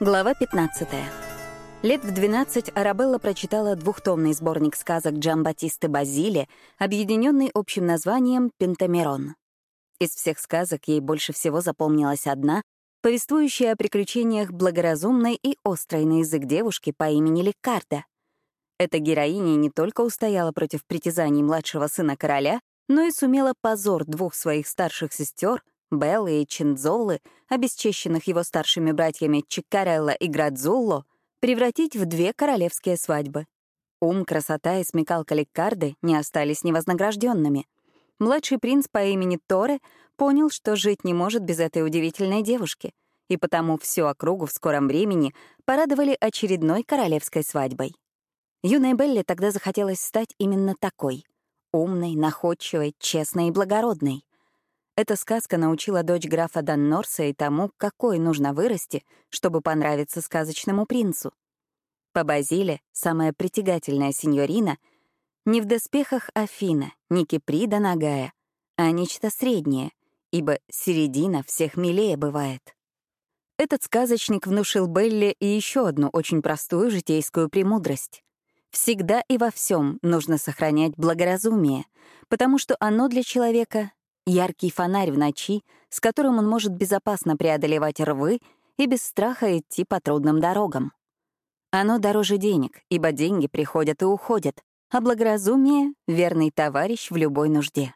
Глава 15. Лет в 12 Арабелла прочитала двухтомный сборник сказок Джамбатисты Базили, объединенный общим названием «Пентамерон». Из всех сказок ей больше всего запомнилась одна, повествующая о приключениях благоразумной и острой на язык девушки по имени Лекарда. Эта героиня не только устояла против притязаний младшего сына короля, но и сумела позор двух своих старших сестер — Беллы и Чинзоллы, обесчещенных его старшими братьями Чикарелло и Градзулло, превратить в две королевские свадьбы. Ум, красота и смекалка Леккарды не остались невознагражденными. Младший принц по имени Торе понял, что жить не может без этой удивительной девушки, и потому всю округу в скором времени порадовали очередной королевской свадьбой. Юной Белле тогда захотелось стать именно такой — умной, находчивой, честной и благородной. Эта сказка научила дочь графа Даннорса и тому, какой нужно вырасти, чтобы понравиться сказочному принцу. По Базиле самая притягательная сеньорина не в доспехах Афина, не Киприда Нагая, а нечто среднее, ибо середина всех милее бывает. Этот сказочник внушил Белле и еще одну очень простую житейскую премудрость. Всегда и во всем нужно сохранять благоразумие, потому что оно для человека Яркий фонарь в ночи, с которым он может безопасно преодолевать рвы и без страха идти по трудным дорогам. Оно дороже денег, ибо деньги приходят и уходят, а благоразумие — верный товарищ в любой нужде.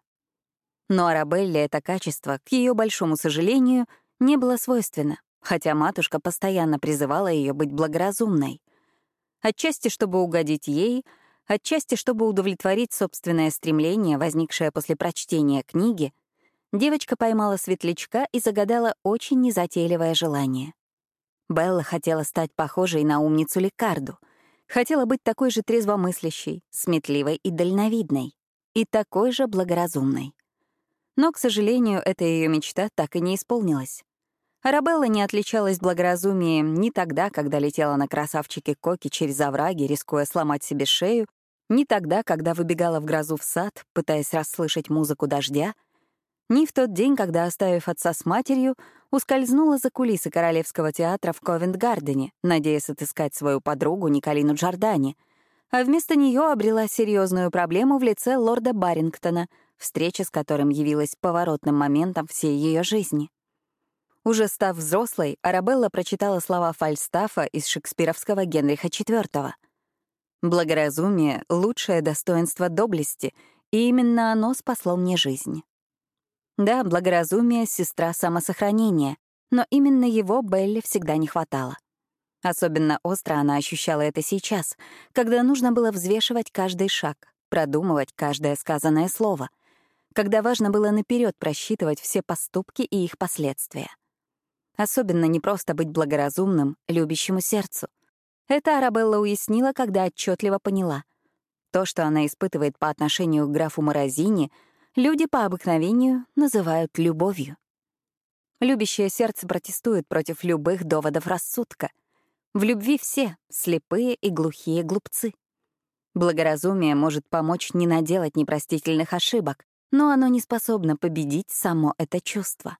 Но Арабелле это качество, к ее большому сожалению, не было свойственно, хотя матушка постоянно призывала ее быть благоразумной. Отчасти, чтобы угодить ей, отчасти, чтобы удовлетворить собственное стремление, возникшее после прочтения книги, девочка поймала светлячка и загадала очень незатейливое желание. Белла хотела стать похожей на умницу Лекарду, хотела быть такой же трезвомыслящей, сметливой и дальновидной, и такой же благоразумной. Но, к сожалению, эта ее мечта так и не исполнилась. Арабелла не отличалась благоразумием ни тогда, когда летела на красавчике Коки через овраги, рискуя сломать себе шею, ни тогда, когда выбегала в грозу в сад, пытаясь расслышать музыку дождя — ни в тот день, когда, оставив отца с матерью, ускользнула за кулисы Королевского театра в Ковент-Гардене, надеясь отыскать свою подругу Николину Джордани, а вместо нее обрела серьезную проблему в лице лорда Барингтона, встреча с которым явилась поворотным моментом всей ее жизни. Уже став взрослой, Арабелла прочитала слова Фальстафа из шекспировского Генриха IV. «Благоразумие — лучшее достоинство доблести, и именно оно спасло мне жизнь». Да, благоразумие — сестра самосохранения, но именно его Белли всегда не хватало. Особенно остро она ощущала это сейчас, когда нужно было взвешивать каждый шаг, продумывать каждое сказанное слово, когда важно было наперед просчитывать все поступки и их последствия. Особенно не просто быть благоразумным, любящему сердцу. Это Арабелла уяснила, когда отчетливо поняла. То, что она испытывает по отношению к графу Морозини — люди по обыкновению называют любовью. Любящее сердце протестует против любых доводов рассудка. В любви все — слепые и глухие глупцы. Благоразумие может помочь не наделать непростительных ошибок, но оно не способно победить само это чувство.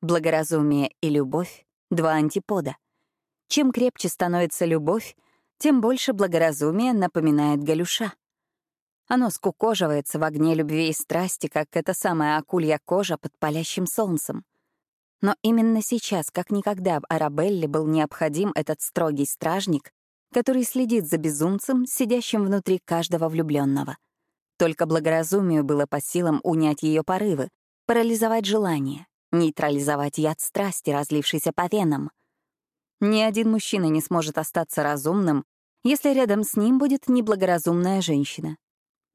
Благоразумие и любовь — два антипода. Чем крепче становится любовь, тем больше благоразумие напоминает галюша. Оно скукоживается в огне любви и страсти, как эта самая акулья кожа под палящим солнцем. Но именно сейчас, как никогда, в Арабелле был необходим этот строгий стражник, который следит за безумцем, сидящим внутри каждого влюбленного. Только благоразумию было по силам унять ее порывы, парализовать желание, нейтрализовать яд страсти, разлившийся по венам. Ни один мужчина не сможет остаться разумным, если рядом с ним будет неблагоразумная женщина.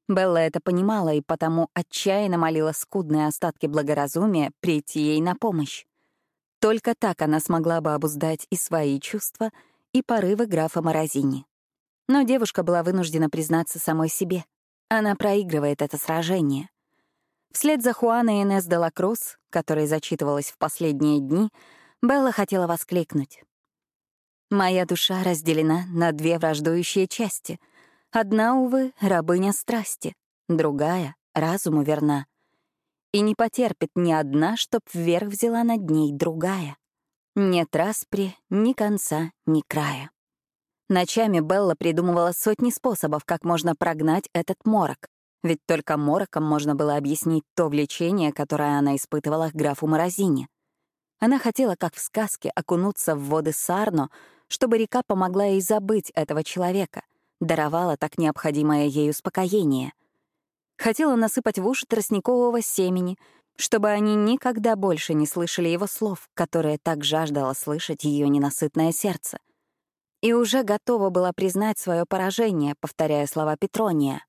Белла это понимала и потому отчаянно молила скудные остатки благоразумия прийти ей на помощь. Только так она смогла бы обуздать и свои чувства, и порывы графа Морозини. Но девушка была вынуждена признаться самой себе. Она проигрывает это сражение. Вслед за Хуаной Инес де ла Круз, которая зачитывалась в последние дни, Белла хотела воскликнуть. «Моя душа разделена на две враждующие части — Одна, увы, рабыня страсти, другая — разуму верна. И не потерпит ни одна, чтоб вверх взяла над ней другая. Нет распри, ни конца, ни края. Ночами Белла придумывала сотни способов, как можно прогнать этот морок, ведь только мороком можно было объяснить то влечение, которое она испытывала к графу Морозине. Она хотела, как в сказке, окунуться в воды Сарно, чтобы река помогла ей забыть этого человека, даровала так необходимое ей успокоение. Хотела насыпать в уши тростникового семени, чтобы они никогда больше не слышали его слов, которые так жаждало слышать ее ненасытное сердце и уже готова была признать свое поражение, повторяя слова Петрония.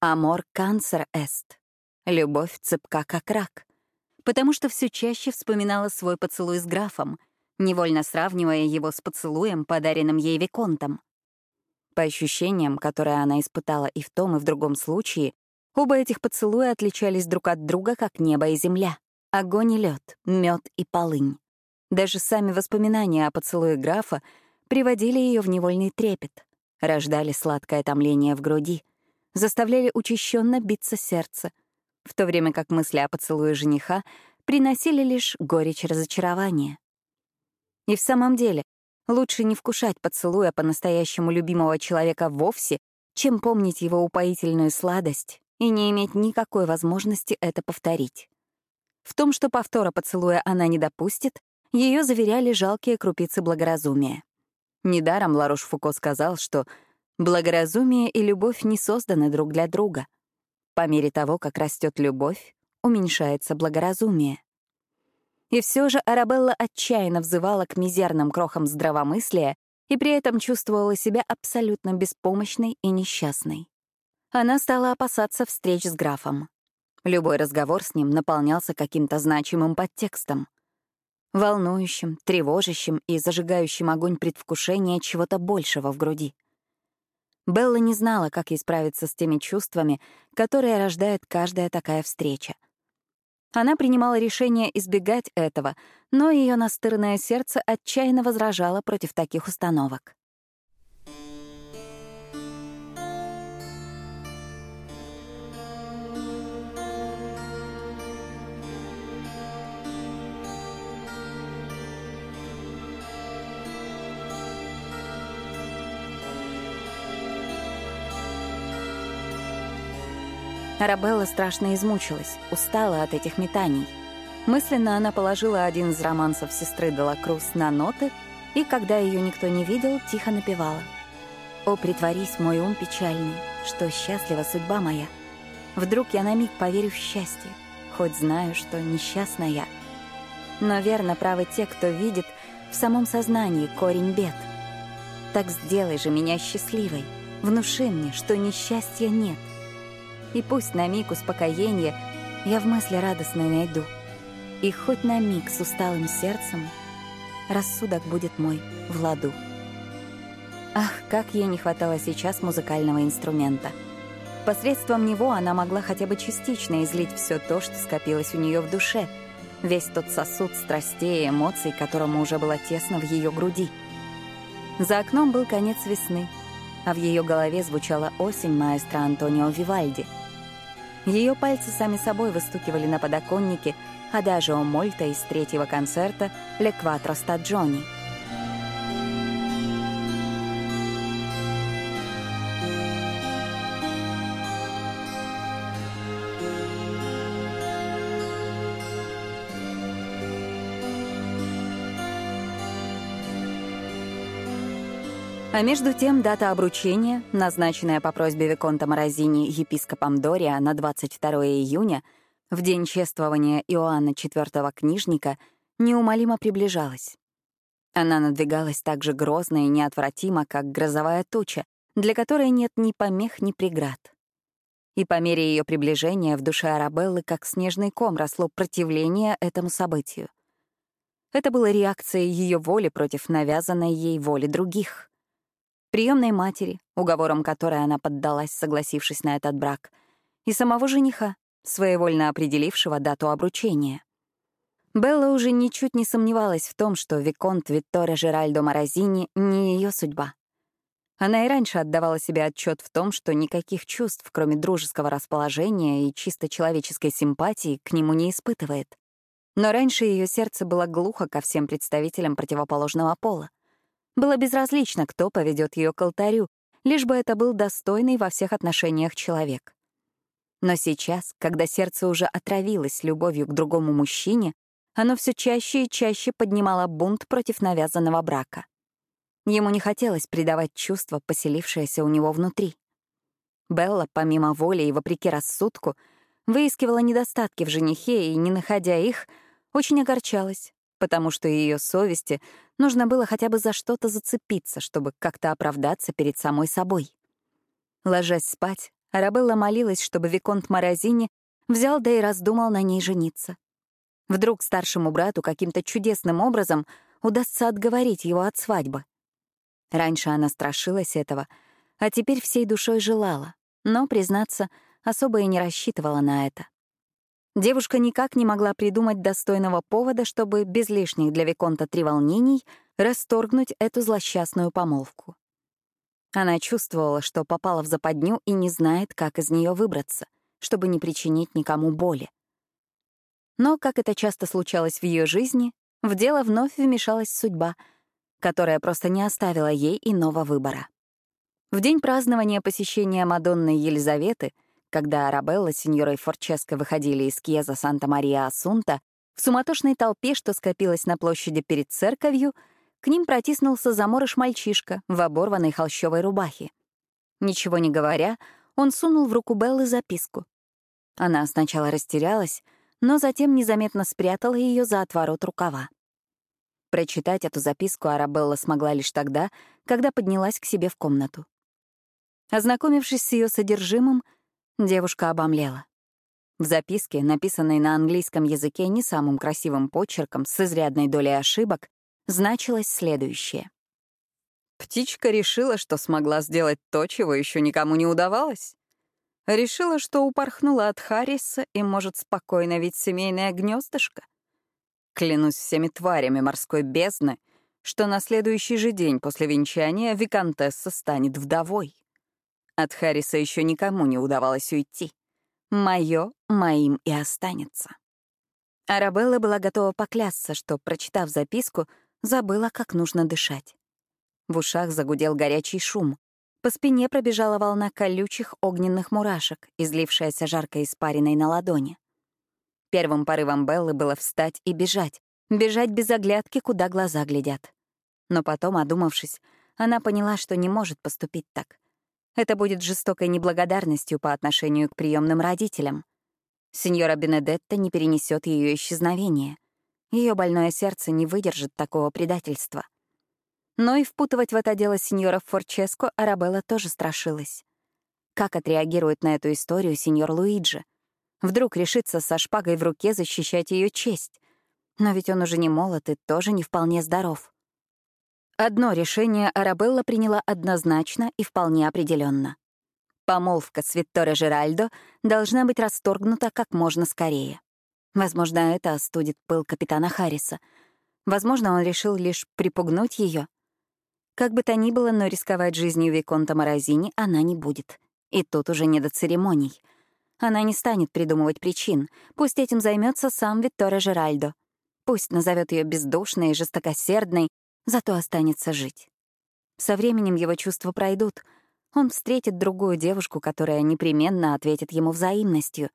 «Амор канцер эст» — «любовь цепка как рак», потому что все чаще вспоминала свой поцелуй с графом, невольно сравнивая его с поцелуем, подаренным ей Виконтом. По ощущениям, которые она испытала и в том, и в другом случае, оба этих поцелуя отличались друг от друга, как небо и земля, огонь и лед, мед и полынь. Даже сами воспоминания о поцелуе графа приводили ее в невольный трепет, рождали сладкое томление в груди, заставляли учащенно биться сердце, в то время как мысли о поцелуе жениха приносили лишь горечь разочарования. И в самом деле, лучше не вкушать поцелуя по-настоящему любимого человека вовсе, чем помнить его упоительную сладость и не иметь никакой возможности это повторить. В том, что повтора поцелуя она не допустит, ее заверяли жалкие крупицы благоразумия. Недаром Ларош Фуко сказал, что благоразумие и любовь не созданы друг для друга. По мере того, как растет любовь, уменьшается благоразумие. И все же Арабелла отчаянно взывала к мизерным крохам здравомыслия и при этом чувствовала себя абсолютно беспомощной и несчастной. Она стала опасаться встреч с графом. Любой разговор с ним наполнялся каким-то значимым подтекстом — волнующим, тревожащим и зажигающим огонь предвкушения чего-то большего в груди. Белла не знала, как ей справиться с теми чувствами, которые рождает каждая такая встреча. Она принимала решение избегать этого, но ее настырное сердце отчаянно возражало против таких установок. Арабелла страшно измучилась, устала от этих метаний. Мысленно она положила один из романсов сестры Делакрус на ноты и, когда ее никто не видел, тихо напевала. «О, притворись, мой ум печальный, что счастлива судьба моя. Вдруг я на миг поверю в счастье, хоть знаю, что несчастна я. Но верно правы те, кто видит в самом сознании корень бед. Так сделай же меня счастливой, внуши мне, что несчастья нет, и пусть на миг успокоения я в мысли радостной найду. И хоть на миг с усталым сердцем рассудок будет мой в ладу. Ах, как ей не хватало сейчас музыкального инструмента. Посредством него она могла хотя бы частично излить все то, что скопилось у нее в душе, весь тот сосуд страстей и эмоций, которому уже было тесно в ее груди. За окном был конец весны, а в ее голове звучала осень маэстро Антонио Вивальди — ее пальцы сами собой выстукивали на подоконнике «Адажио Мольта» из третьего концерта «Ле Кватро Стаджони». А между тем дата обручения, назначенная по просьбе Виконта Морозини епископом Дория на 22 июня, в день чествования Иоанна IV книжника, неумолимо приближалась. Она надвигалась так же грозно и неотвратимо, как грозовая туча, для которой нет ни помех, ни преград. И по мере ее приближения в душе Арабеллы как снежный ком росло противление этому событию. Это было реакцией ее воли против навязанной ей воли других приемной матери, уговором которой она поддалась, согласившись на этот брак, и самого жениха, своевольно определившего дату обручения. Белла уже ничуть не сомневалась в том, что Виконт Витторе Жеральдо Морозини не ее судьба. Она и раньше отдавала себе отчет в том, что никаких чувств, кроме дружеского расположения и чисто человеческой симпатии, к нему не испытывает. Но раньше ее сердце было глухо ко всем представителям противоположного пола. Было безразлично, кто поведет ее к алтарю, лишь бы это был достойный во всех отношениях человек. Но сейчас, когда сердце уже отравилось любовью к другому мужчине, оно все чаще и чаще поднимало бунт против навязанного брака. Ему не хотелось предавать чувство, поселившееся у него внутри. Белла, помимо воли и вопреки рассудку, выискивала недостатки в женихе и, не находя их, очень огорчалась, потому что ее совести нужно было хотя бы за что-то зацепиться, чтобы как-то оправдаться перед самой собой. Ложась спать, Арабелла молилась, чтобы Виконт Морозини взял да и раздумал на ней жениться. Вдруг старшему брату каким-то чудесным образом удастся отговорить его от свадьбы. Раньше она страшилась этого, а теперь всей душой желала, но, признаться, особо и не рассчитывала на это. Девушка никак не могла придумать достойного повода, чтобы без лишних для Виконта треволнений расторгнуть эту злосчастную помолвку. Она чувствовала, что попала в западню и не знает, как из нее выбраться, чтобы не причинить никому боли. Но, как это часто случалось в ее жизни, в дело вновь вмешалась судьба, которая просто не оставила ей иного выбора. В день празднования посещения Мадонны Елизаветы — когда Арабелла с сеньорой Форческо выходили из Кьеза Санта-Мария-Асунта, в суматошной толпе, что скопилась на площади перед церковью, к ним протиснулся заморыш мальчишка в оборванной холщовой рубахе. Ничего не говоря, он сунул в руку Беллы записку. Она сначала растерялась, но затем незаметно спрятала ее за отворот рукава. Прочитать эту записку Арабелла смогла лишь тогда, когда поднялась к себе в комнату. Ознакомившись с ее содержимым, Девушка обомлела. В записке, написанной на английском языке не самым красивым почерком с изрядной долей ошибок, значилось следующее. Птичка решила, что смогла сделать то, чего еще никому не удавалось. Решила, что упорхнула от Харриса и может спокойно видеть семейное гнездышко. Клянусь всеми тварями морской бездны, что на следующий же день после венчания Викантесса станет вдовой. От Харриса еще никому не удавалось уйти. Мое моим и останется. Арабелла была готова поклясться, что, прочитав записку, забыла, как нужно дышать. В ушах загудел горячий шум. По спине пробежала волна колючих огненных мурашек, излившаяся жаркой испариной на ладони. Первым порывом Беллы было встать и бежать, бежать без оглядки, куда глаза глядят. Но потом, одумавшись, она поняла, что не может поступить так. Это будет жестокой неблагодарностью по отношению к приемным родителям. Сеньора Бенедетта не перенесет ее исчезновение. Ее больное сердце не выдержит такого предательства. Но и впутывать в это дело сеньора Форческо Арабелла тоже страшилась. Как отреагирует на эту историю сеньор Луиджи? Вдруг решится со шпагой в руке защищать ее честь. Но ведь он уже не молод и тоже не вполне здоров. Одно решение Арабелла приняла однозначно и вполне определенно. Помолвка с Витторе Жеральдо должна быть расторгнута как можно скорее. Возможно, это остудит пыл капитана Харриса. Возможно, он решил лишь припугнуть ее. Как бы то ни было, но рисковать жизнью Виконта Морозини она не будет. И тут уже не до церемоний. Она не станет придумывать причин. Пусть этим займется сам Витторе Жеральдо. Пусть назовет ее бездушной и жестокосердной, зато останется жить. Со временем его чувства пройдут. Он встретит другую девушку, которая непременно ответит ему взаимностью.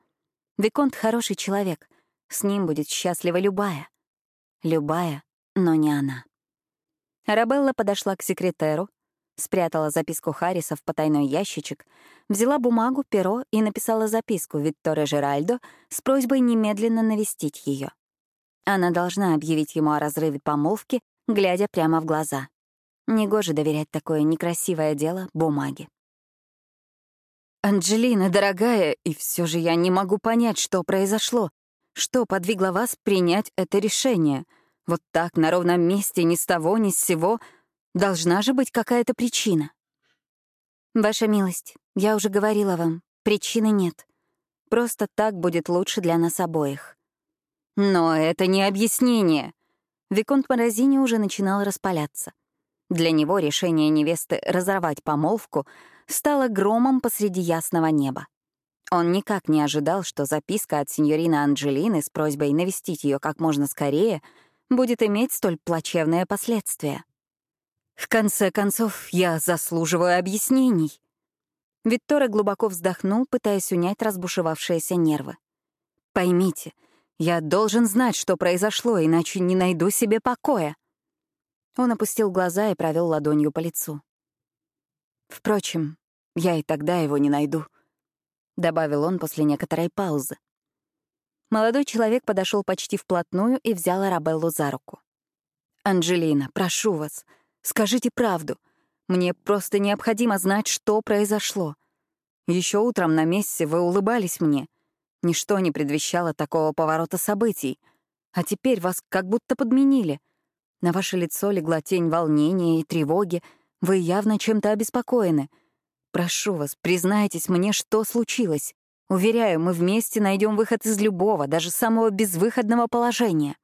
Виконт — хороший человек. С ним будет счастлива любая. Любая, но не она. Арабелла подошла к секретеру, спрятала записку Харриса в потайной ящичек, взяла бумагу, перо и написала записку Викторе Жеральдо с просьбой немедленно навестить ее. Она должна объявить ему о разрыве помолвки глядя прямо в глаза. Негоже доверять такое некрасивое дело бумаге. «Анджелина, дорогая, и все же я не могу понять, что произошло. Что подвигло вас принять это решение? Вот так, на ровном месте, ни с того, ни с сего. Должна же быть какая-то причина». «Ваша милость, я уже говорила вам, причины нет. Просто так будет лучше для нас обоих». «Но это не объяснение», Виконт Морозини уже начинал распаляться. Для него решение невесты разорвать помолвку стало громом посреди ясного неба. Он никак не ожидал, что записка от сеньорины Анджелины с просьбой навестить ее как можно скорее будет иметь столь плачевные последствия. В конце концов, я заслуживаю объяснений. Виктора глубоко вздохнул, пытаясь унять разбушевавшиеся нервы. Поймите, я должен знать, что произошло, иначе не найду себе покоя. Он опустил глаза и провел ладонью по лицу. Впрочем, я и тогда его не найду, добавил он после некоторой паузы. Молодой человек подошел почти вплотную и взял Арабеллу за руку. «Анджелина, прошу вас, скажите правду. Мне просто необходимо знать, что произошло. Еще утром на месте вы улыбались мне. Ничто не предвещало такого поворота событий. А теперь вас как будто подменили. На ваше лицо легла тень волнения и тревоги. Вы явно чем-то обеспокоены. Прошу вас, признайтесь мне, что случилось. Уверяю, мы вместе найдем выход из любого, даже самого безвыходного положения.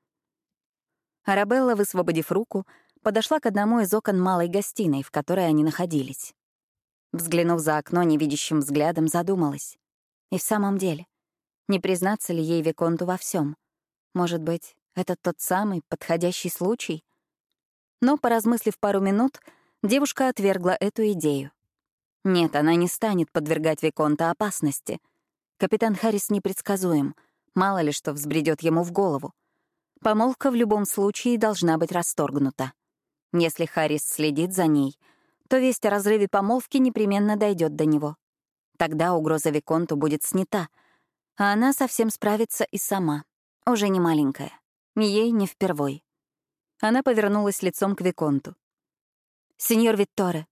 Арабелла, высвободив руку, подошла к одному из окон малой гостиной, в которой они находились. Взглянув за окно невидящим взглядом, задумалась. И в самом деле, не признаться ли ей Виконту во всем? Может быть, это тот самый подходящий случай? Но, поразмыслив пару минут, девушка отвергла эту идею. Нет, она не станет подвергать Виконта опасности. Капитан Харрис непредсказуем, мало ли что взбредет ему в голову. Помолвка в любом случае должна быть расторгнута. Если Харрис следит за ней, то весть о разрыве помолвки непременно дойдет до него. Тогда угроза Виконту будет снята — а она совсем справится и сама, уже не маленькая. Ей не впервой. Она повернулась лицом к Виконту. «Сеньор Витторе,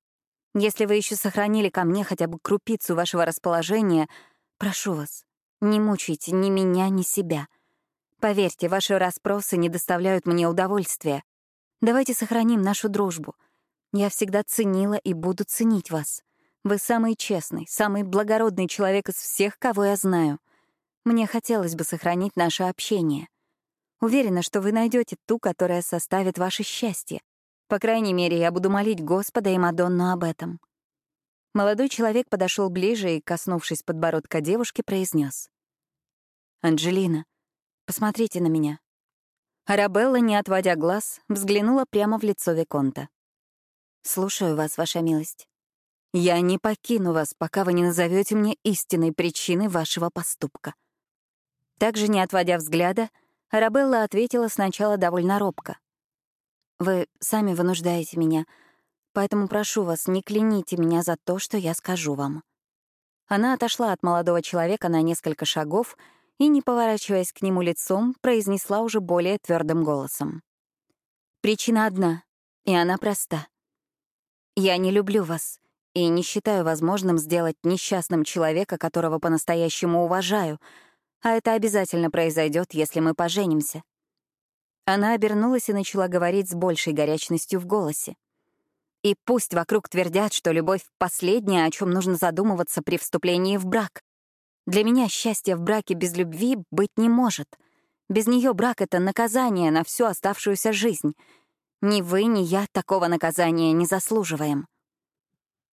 если вы еще сохранили ко мне хотя бы крупицу вашего расположения, прошу вас, не мучайте ни меня, ни себя. Поверьте, ваши расспросы не доставляют мне удовольствия. Давайте сохраним нашу дружбу. Я всегда ценила и буду ценить вас. Вы самый честный, самый благородный человек из всех, кого я знаю. Мне хотелось бы сохранить наше общение. Уверена, что вы найдете ту, которая составит ваше счастье. По крайней мере, я буду молить Господа и Мадонну об этом. Молодой человек подошел ближе и, коснувшись подбородка девушки, произнес: «Анджелина, посмотрите на меня». Арабелла, не отводя глаз, взглянула прямо в лицо Виконта. «Слушаю вас, ваша милость. Я не покину вас, пока вы не назовете мне истинной причиной вашего поступка». Также, не отводя взгляда, Арабелла ответила сначала довольно робко. «Вы сами вынуждаете меня, поэтому прошу вас, не кляните меня за то, что я скажу вам». Она отошла от молодого человека на несколько шагов и, не поворачиваясь к нему лицом, произнесла уже более твердым голосом. «Причина одна, и она проста. Я не люблю вас и не считаю возможным сделать несчастным человека, которого по-настоящему уважаю — а это обязательно произойдет, если мы поженимся. Она обернулась и начала говорить с большей горячностью в голосе. И пусть вокруг твердят, что любовь — последнее, о чем нужно задумываться при вступлении в брак. Для меня счастье в браке без любви быть не может. Без нее брак — это наказание на всю оставшуюся жизнь. Ни вы, ни я такого наказания не заслуживаем.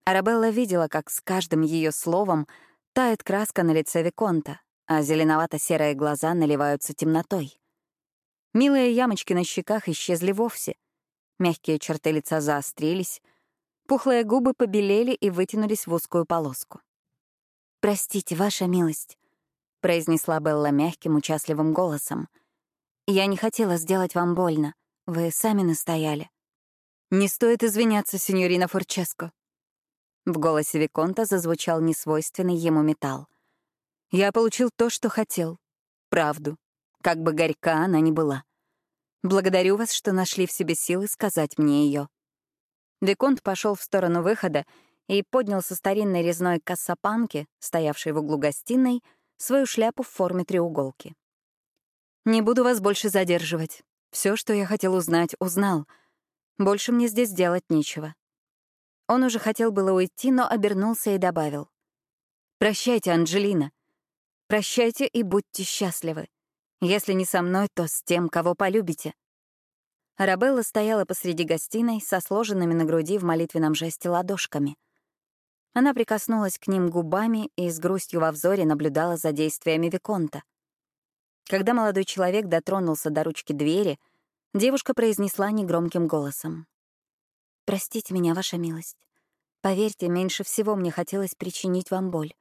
Арабелла видела, как с каждым ее словом тает краска на лице Виконта, а зеленовато-серые глаза наливаются темнотой. Милые ямочки на щеках исчезли вовсе. Мягкие черты лица заострились, пухлые губы побелели и вытянулись в узкую полоску. «Простите, ваша милость», — произнесла Белла мягким, участливым голосом. «Я не хотела сделать вам больно. Вы сами настояли». «Не стоит извиняться, сеньорина Форческо». В голосе Виконта зазвучал несвойственный ему металл. Я получил то, что хотел. Правду. Как бы горька она ни была. Благодарю вас, что нашли в себе силы сказать мне ее. Виконт пошел в сторону выхода и поднял со старинной резной кассапанки, стоявшей в углу гостиной, свою шляпу в форме треуголки. «Не буду вас больше задерживать. Все, что я хотел узнать, узнал. Больше мне здесь делать нечего». Он уже хотел было уйти, но обернулся и добавил. «Прощайте, Анджелина. Прощайте и будьте счастливы. Если не со мной, то с тем, кого полюбите». Арабелла стояла посреди гостиной со сложенными на груди в молитвенном жесте ладошками. Она прикоснулась к ним губами и с грустью во взоре наблюдала за действиями Виконта. Когда молодой человек дотронулся до ручки двери, девушка произнесла негромким голосом. «Простите меня, ваша милость. Поверьте, меньше всего мне хотелось причинить вам боль.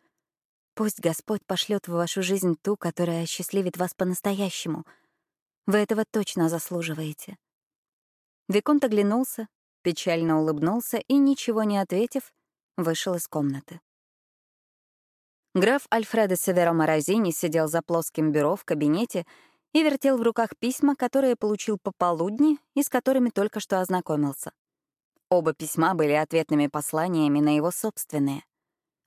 Пусть Господь пошлет в вашу жизнь ту, которая осчастливит вас по-настоящему. Вы этого точно заслуживаете». Виконт оглянулся, печально улыбнулся и, ничего не ответив, вышел из комнаты. Граф Альфредо Северо Морозини сидел за плоским бюро в кабинете и вертел в руках письма, которые получил пополудни и с которыми только что ознакомился. Оба письма были ответными посланиями на его собственные.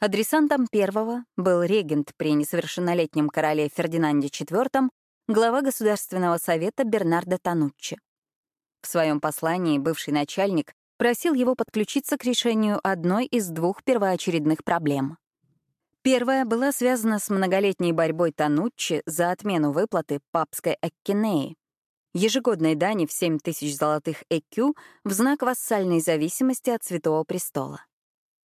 Адресантом первого был регент при несовершеннолетнем короле Фердинанде IV, глава Государственного совета Бернардо Тануччи. В своем послании бывший начальник просил его подключиться к решению одной из двух первоочередных проблем. Первая была связана с многолетней борьбой Тануччи за отмену выплаты папской Аккинеи, ежегодной дани в 7 тысяч золотых ЭКЮ в знак вассальной зависимости от Святого Престола.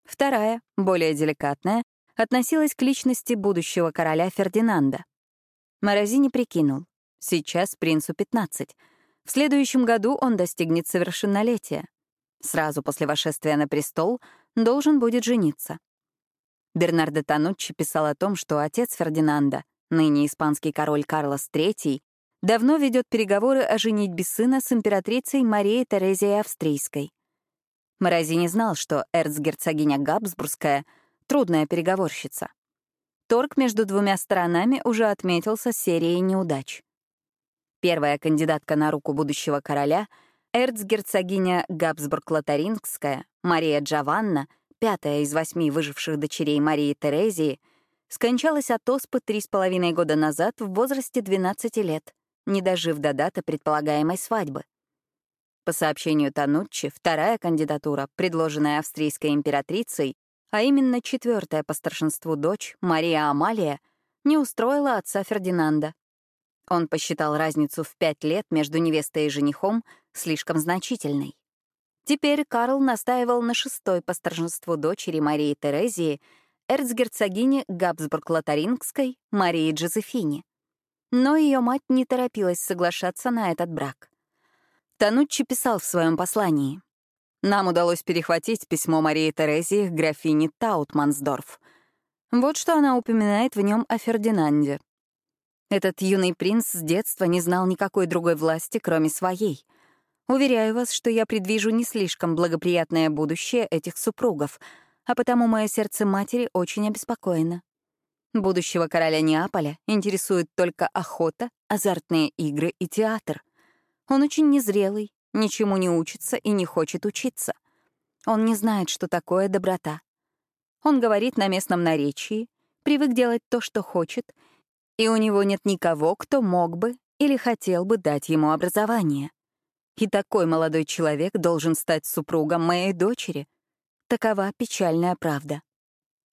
Вторая, более деликатная, относилась к личности будущего короля Фердинанда. Морозини прикинул, сейчас принцу 15. В следующем году он достигнет совершеннолетия. Сразу после вошествия на престол должен будет жениться. Бернардо Тануччи писал о том, что отец Фердинанда, ныне испанский король Карлос III, давно ведет переговоры о женитьбе сына с императрицей Марией Терезией Австрийской. Морозини знал, что эрцгерцогиня Габсбургская — трудная переговорщица. Торг между двумя сторонами уже отметился серией неудач. Первая кандидатка на руку будущего короля — эрцгерцогиня Габсбург-Лотарингская, Мария Джованна, пятая из восьми выживших дочерей Марии Терезии, скончалась от оспы три с половиной года назад в возрасте 12 лет не дожив до даты предполагаемой свадьбы. По сообщению Тануччи, вторая кандидатура, предложенная австрийской императрицей, а именно четвертая по старшинству дочь, Мария Амалия, не устроила отца Фердинанда. Он посчитал разницу в пять лет между невестой и женихом слишком значительной. Теперь Карл настаивал на шестой по старшинству дочери Марии Терезии, эрцгерцогине Габсбург-Лотарингской Марии Джозефине. Но ее мать не торопилась соглашаться на этот брак. Тануччи писал в своем послании. «Нам удалось перехватить письмо Марии Терезии к графине Таутмансдорф. Вот что она упоминает в нем о Фердинанде. Этот юный принц с детства не знал никакой другой власти, кроме своей. Уверяю вас, что я предвижу не слишком благоприятное будущее этих супругов, а потому мое сердце матери очень обеспокоено. Будущего короля Неаполя интересует только охота, азартные игры и театр. Он очень незрелый, ничему не учится и не хочет учиться. Он не знает, что такое доброта. Он говорит на местном наречии, привык делать то, что хочет, и у него нет никого, кто мог бы или хотел бы дать ему образование. И такой молодой человек должен стать супругом моей дочери. Такова печальная правда.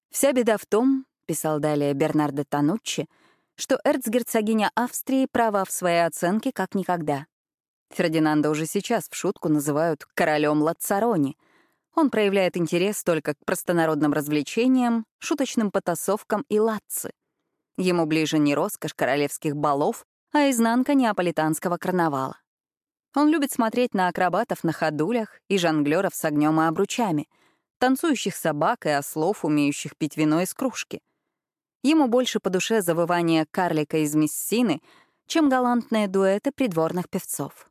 Вся беда в том, писал далее Бернардо Тануччи, что эрцгерцогиня Австрии права в своей оценке как никогда. Фердинанда уже сейчас в шутку называют королем Лацарони. Он проявляет интерес только к простонародным развлечениям, шуточным потасовкам и латцы. Ему ближе не роскошь королевских балов, а изнанка неаполитанского карнавала. Он любит смотреть на акробатов на ходулях и жонглеров с огнем и обручами, танцующих собак и ослов, умеющих пить вино из кружки — Ему больше по душе завывание карлика из Мессины, чем галантные дуэты придворных певцов.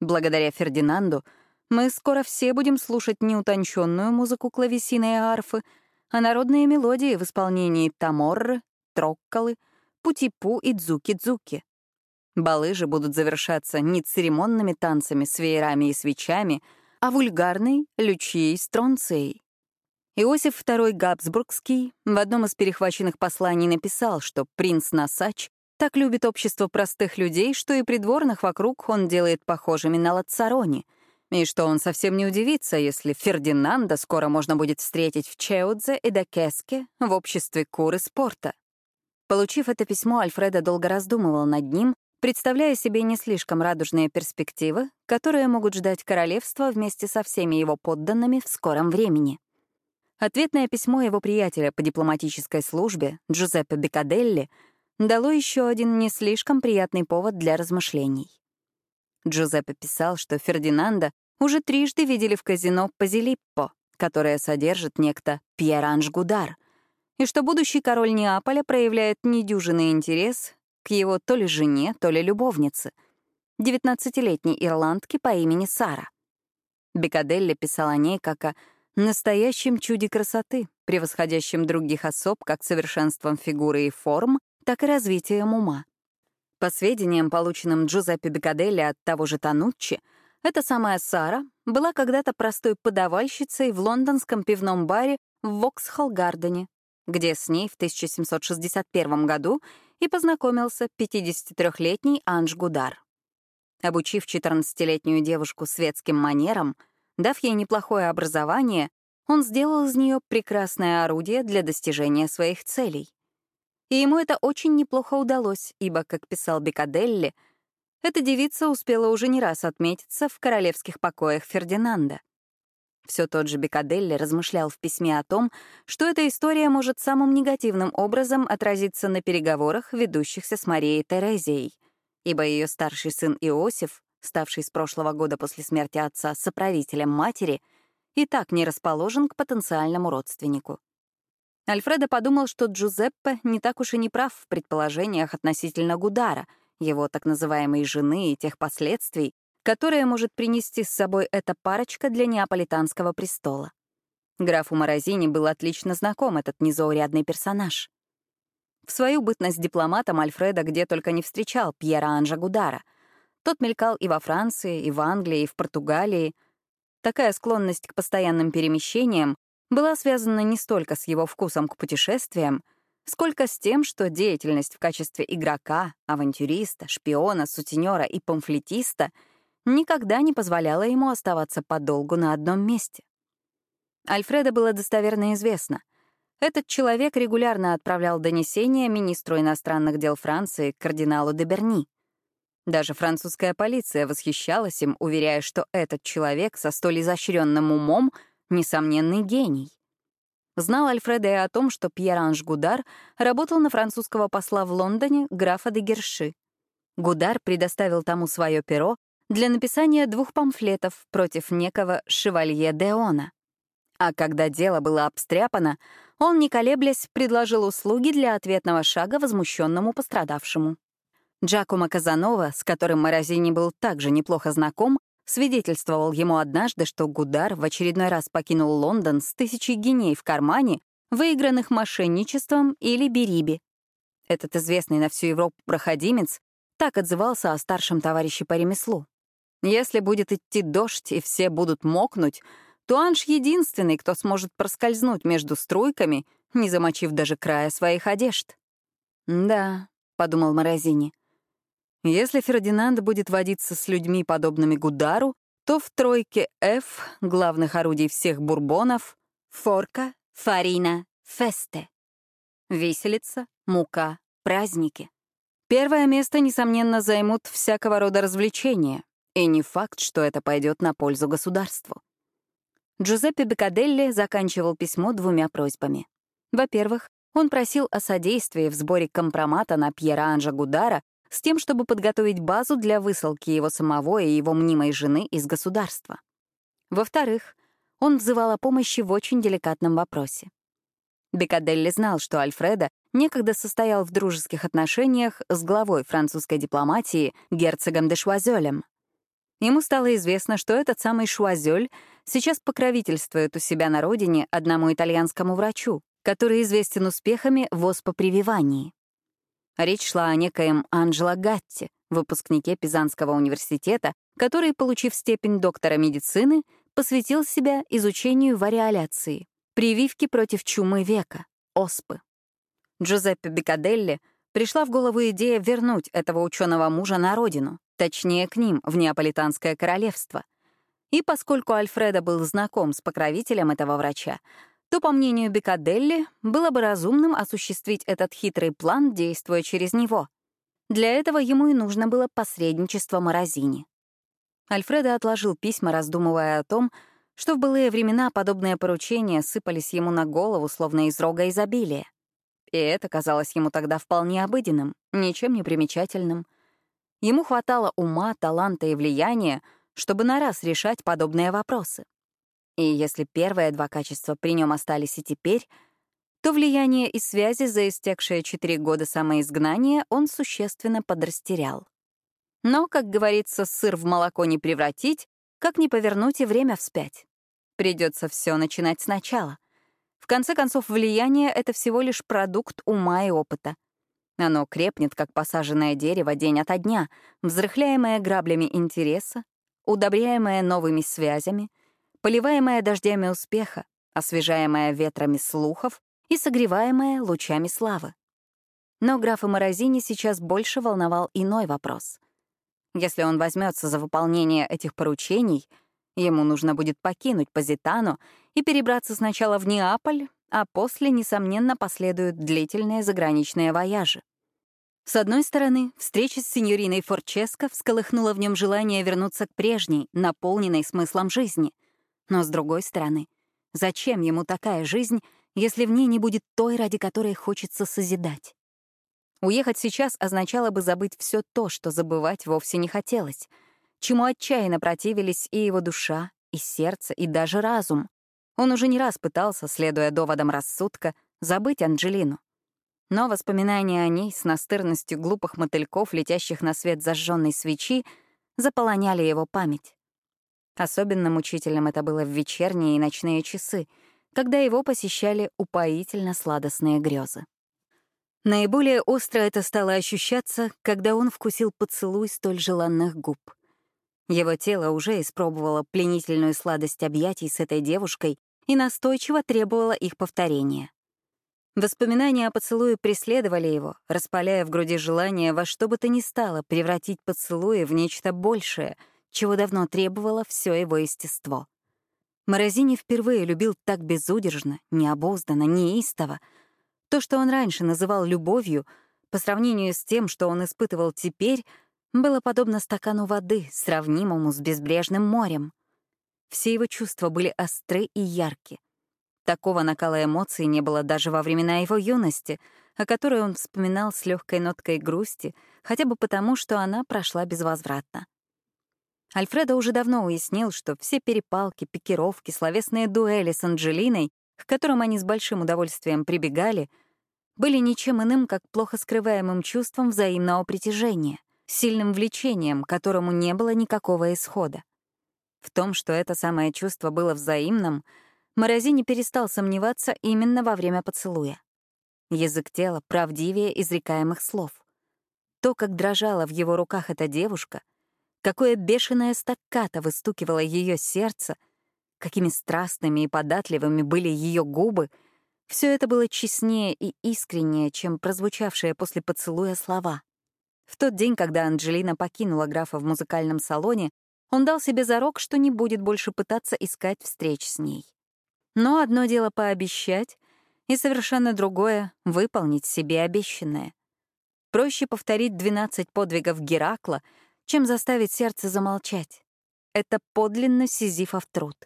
Благодаря Фердинанду мы скоро все будем слушать не утонченную музыку клавесины и арфы, а народные мелодии в исполнении таморры, трокколы, путипу и дзуки-дзуки. Балы же будут завершаться не церемонными танцами с веерами и свечами, а вульгарной лючией стронцией. Иосиф II Габсбургский в одном из перехваченных посланий написал, что принц Насач так любит общество простых людей, что и придворных вокруг он делает похожими на Лацарони, и что он совсем не удивится, если Фердинанда скоро можно будет встретить в Чеудзе и Дакеске в обществе куры спорта. Получив это письмо, Альфреда долго раздумывал над ним, представляя себе не слишком радужные перспективы, которые могут ждать королевство вместе со всеми его подданными в скором времени. Ответное письмо его приятеля по дипломатической службе, Джузеппе Бекаделли, дало еще один не слишком приятный повод для размышлений. Джузеппе писал, что Фердинанда уже трижды видели в казино Пазилиппо, которое содержит некто Пьеранж Гудар, и что будущий король Неаполя проявляет недюжинный интерес к его то ли жене, то ли любовнице, 19-летней ирландке по имени Сара. Бекаделли писал о ней как о настоящем чуде красоты, превосходящем других особ как совершенством фигуры и форм, так и развитием ума. По сведениям, полученным Джузеппе Бекаделли от того же Тануччи, эта самая Сара была когда-то простой подавальщицей в лондонском пивном баре в Воксхолл-Гардене, где с ней в 1761 году и познакомился 53-летний Анж Гудар. Обучив 14-летнюю девушку светским манерам, дав ей неплохое образование, он сделал из нее прекрасное орудие для достижения своих целей. И ему это очень неплохо удалось, ибо, как писал Бекаделли, эта девица успела уже не раз отметиться в королевских покоях Фердинанда. Все тот же Бекаделли размышлял в письме о том, что эта история может самым негативным образом отразиться на переговорах, ведущихся с Марией Терезией, ибо ее старший сын Иосиф, ставший с прошлого года после смерти отца соправителем матери, и так не расположен к потенциальному родственнику. Альфредо подумал, что Джузеппе не так уж и не прав в предположениях относительно Гудара, его так называемой жены и тех последствий, которые может принести с собой эта парочка для неаполитанского престола. Графу Морозини был отлично знаком этот незаурядный персонаж. В свою бытность дипломатом Альфреда где только не встречал Пьера Анжа Гудара. Тот мелькал и во Франции, и в Англии, и в Португалии. Такая склонность к постоянным перемещениям была связана не столько с его вкусом к путешествиям, сколько с тем, что деятельность в качестве игрока, авантюриста, шпиона, сутенера и памфлетиста никогда не позволяла ему оставаться подолгу на одном месте. Альфреда было достоверно известно. Этот человек регулярно отправлял донесения министру иностранных дел Франции, кардиналу де Берни. Даже французская полиция восхищалась им, уверяя, что этот человек со столь изощренным умом — Несомненный гений. Знал Альфреда и о том, что Пьер Анж Гудар работал на французского посла в Лондоне графа де Герши. Гудар предоставил тому свое перо для написания двух памфлетов против некого шевалье Деона. А когда дело было обстряпано, он, не колеблясь, предложил услуги для ответного шага возмущенному пострадавшему. Джакомо Казанова, с которым Морозини был также неплохо знаком, свидетельствовал ему однажды, что Гудар в очередной раз покинул Лондон с тысячей геней в кармане, выигранных мошенничеством или бериби. Этот известный на всю Европу проходимец так отзывался о старшем товарище по ремеслу. Если будет идти дождь и все будут мокнуть, то Анж единственный, кто сможет проскользнуть между струйками, не замочив даже края своих одежд. «Да», — подумал Морозини, если Фердинанд будет водиться с людьми, подобными Гудару, то в тройке F главных орудий всех бурбонов — форка, фарина, фесте. Виселица, мука, праздники. Первое место, несомненно, займут всякого рода развлечения, и не факт, что это пойдет на пользу государству. Джузеппе Бекаделли заканчивал письмо двумя просьбами. Во-первых, он просил о содействии в сборе компромата на Пьера Анжа Гудара с тем, чтобы подготовить базу для высылки его самого и его мнимой жены из государства. Во-вторых, он взывал о помощи в очень деликатном вопросе. Бекаделли знал, что Альфреда некогда состоял в дружеских отношениях с главой французской дипломатии герцогом де Шуазелем. Ему стало известно, что этот самый Шуазель сейчас покровительствует у себя на родине одному итальянскому врачу, который известен успехами в оспопрививании. Речь шла о некоем Анджело Гатти, выпускнике Пизанского университета, который, получив степень доктора медицины, посвятил себя изучению вариоляции, прививки против чумы века, оспы. Джузеппе Бикаделли пришла в голову идея вернуть этого ученого мужа на родину, точнее, к ним, в Неаполитанское королевство. И поскольку Альфредо был знаком с покровителем этого врача, то, по мнению Бекаделли, было бы разумным осуществить этот хитрый план, действуя через него. Для этого ему и нужно было посредничество Морозини. Альфредо отложил письма, раздумывая о том, что в былые времена подобные поручения сыпались ему на голову, словно из рога изобилия. И это казалось ему тогда вполне обыденным, ничем не примечательным. Ему хватало ума, таланта и влияния, чтобы на раз решать подобные вопросы. И если первые два качества при нем остались и теперь, то влияние и связи за истекшие четыре года самоизгнания он существенно подрастерял. Но, как говорится, сыр в молоко не превратить, как не повернуть и время вспять. Придется все начинать сначала. В конце концов, влияние — это всего лишь продукт ума и опыта. Оно крепнет, как посаженное дерево день ото дня, взрыхляемое граблями интереса, удобряемое новыми связями, поливаемое дождями успеха, освежаемое ветрами слухов и согреваемое лучами славы. Но графа Морозини сейчас больше волновал иной вопрос. Если он возьмется за выполнение этих поручений, ему нужно будет покинуть Позитану и перебраться сначала в Неаполь, а после, несомненно, последуют длительные заграничные вояжи. С одной стороны, встреча с сеньориной Форческо всколыхнула в нем желание вернуться к прежней, наполненной смыслом жизни. Но с другой стороны, зачем ему такая жизнь, если в ней не будет той, ради которой хочется созидать? Уехать сейчас означало бы забыть все то, что забывать вовсе не хотелось, чему отчаянно противились и его душа, и сердце, и даже разум. Он уже не раз пытался, следуя доводам рассудка, забыть Анджелину. Но воспоминания о ней с настырностью глупых мотыльков, летящих на свет зажженной свечи, заполоняли его память. Особенно мучительным это было в вечерние и ночные часы, когда его посещали упоительно сладостные грезы. Наиболее остро это стало ощущаться, когда он вкусил поцелуй столь желанных губ. Его тело уже испробовало пленительную сладость объятий с этой девушкой и настойчиво требовало их повторения. Воспоминания о поцелуе преследовали его, распаляя в груди желание во что бы то ни стало превратить поцелуи в нечто большее, чего давно требовало все его естество. Морозини впервые любил так безудержно, необузданно, неистово, то, что он раньше называл любовью, по сравнению с тем, что он испытывал теперь, было подобно стакану воды, сравнимому с безбрежным морем. Все его чувства были остры и ярки. Такого накала эмоций не было даже во времена его юности, о которой он вспоминал с легкой ноткой грусти, хотя бы потому, что она прошла безвозвратно. Альфредо уже давно уяснил, что все перепалки, пикировки, словесные дуэли с Анджелиной к которым они с большим удовольствием прибегали, были ничем иным, как плохо скрываемым чувством взаимного притяжения, сильным влечением, которому не было никакого исхода. В том, что это самое чувство было взаимным, Морозини перестал сомневаться именно во время поцелуя. Язык тела правдивее изрекаемых слов. То, как дрожала в его руках эта девушка, какое бешеное стаккато выстукивало ее сердце — какими страстными и податливыми были ее губы, все это было честнее и искреннее, чем прозвучавшие после поцелуя слова. В тот день, когда Анджелина покинула графа в музыкальном салоне, он дал себе зарок, что не будет больше пытаться искать встреч с ней. Но одно дело пообещать, и совершенно другое — выполнить себе обещанное. Проще повторить 12 подвигов Геракла, чем заставить сердце замолчать. Это подлинно сизифов труд.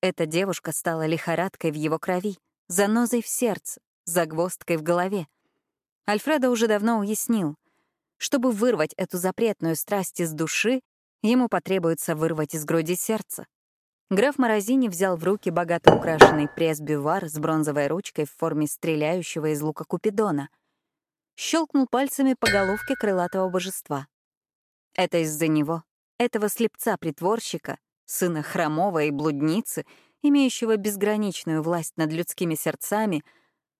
Эта девушка стала лихорадкой в его крови, занозой в сердце, загвоздкой в голове. Альфредо уже давно уяснил. Чтобы вырвать эту запретную страсть из души, ему потребуется вырвать из груди сердце. Граф Морозини взял в руки богато украшенный пресс-бювар с бронзовой ручкой в форме стреляющего из лука Купидона. Щелкнул пальцами по головке крылатого божества. Это из-за него, этого слепца-притворщика, сына хромого и блудницы, имеющего безграничную власть над людскими сердцами,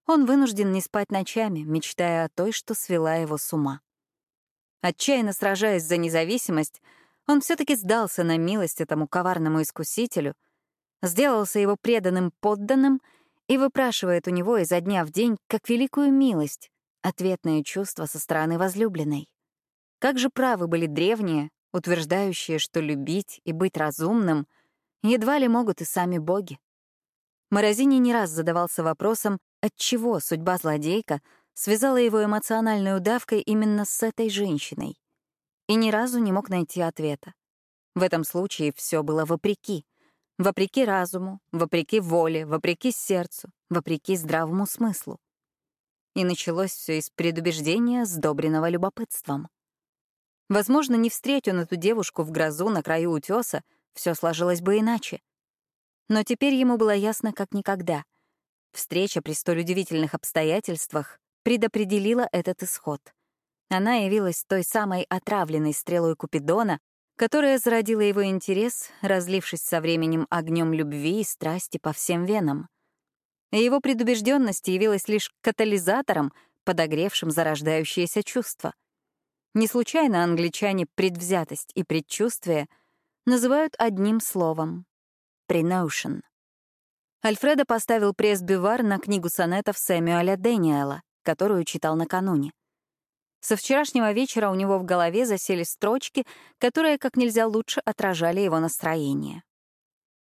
он вынужден не спать ночами, мечтая о той, что свела его с ума. Отчаянно сражаясь за независимость, он все таки сдался на милость этому коварному искусителю, сделался его преданным подданным и выпрашивает у него изо дня в день, как великую милость, ответное чувство со стороны возлюбленной. Как же правы были древние, утверждающие, что любить и быть разумным едва ли могут и сами боги. Морозини не раз задавался вопросом, отчего судьба злодейка связала его эмоциональной удавкой именно с этой женщиной. И ни разу не мог найти ответа. В этом случае все было вопреки. Вопреки разуму, вопреки воле, вопреки сердцу, вопреки здравому смыслу. И началось все из предубеждения, сдобренного любопытством. Возможно, не встреть он эту девушку в грозу на краю утеса, все сложилось бы иначе. Но теперь ему было ясно как никогда. Встреча при столь удивительных обстоятельствах предопределила этот исход. Она явилась той самой отравленной стрелой Купидона, которая зародила его интерес, разлившись со временем огнем любви и страсти по всем венам. его предубежденность явилась лишь катализатором, подогревшим зарождающееся чувство. Не случайно англичане предвзятость и предчувствие называют одним словом — «prenotion». Альфредо поставил пресс-бивар на книгу сонетов Сэмюэля Дэниела, которую читал накануне. Со вчерашнего вечера у него в голове засели строчки, которые как нельзя лучше отражали его настроение.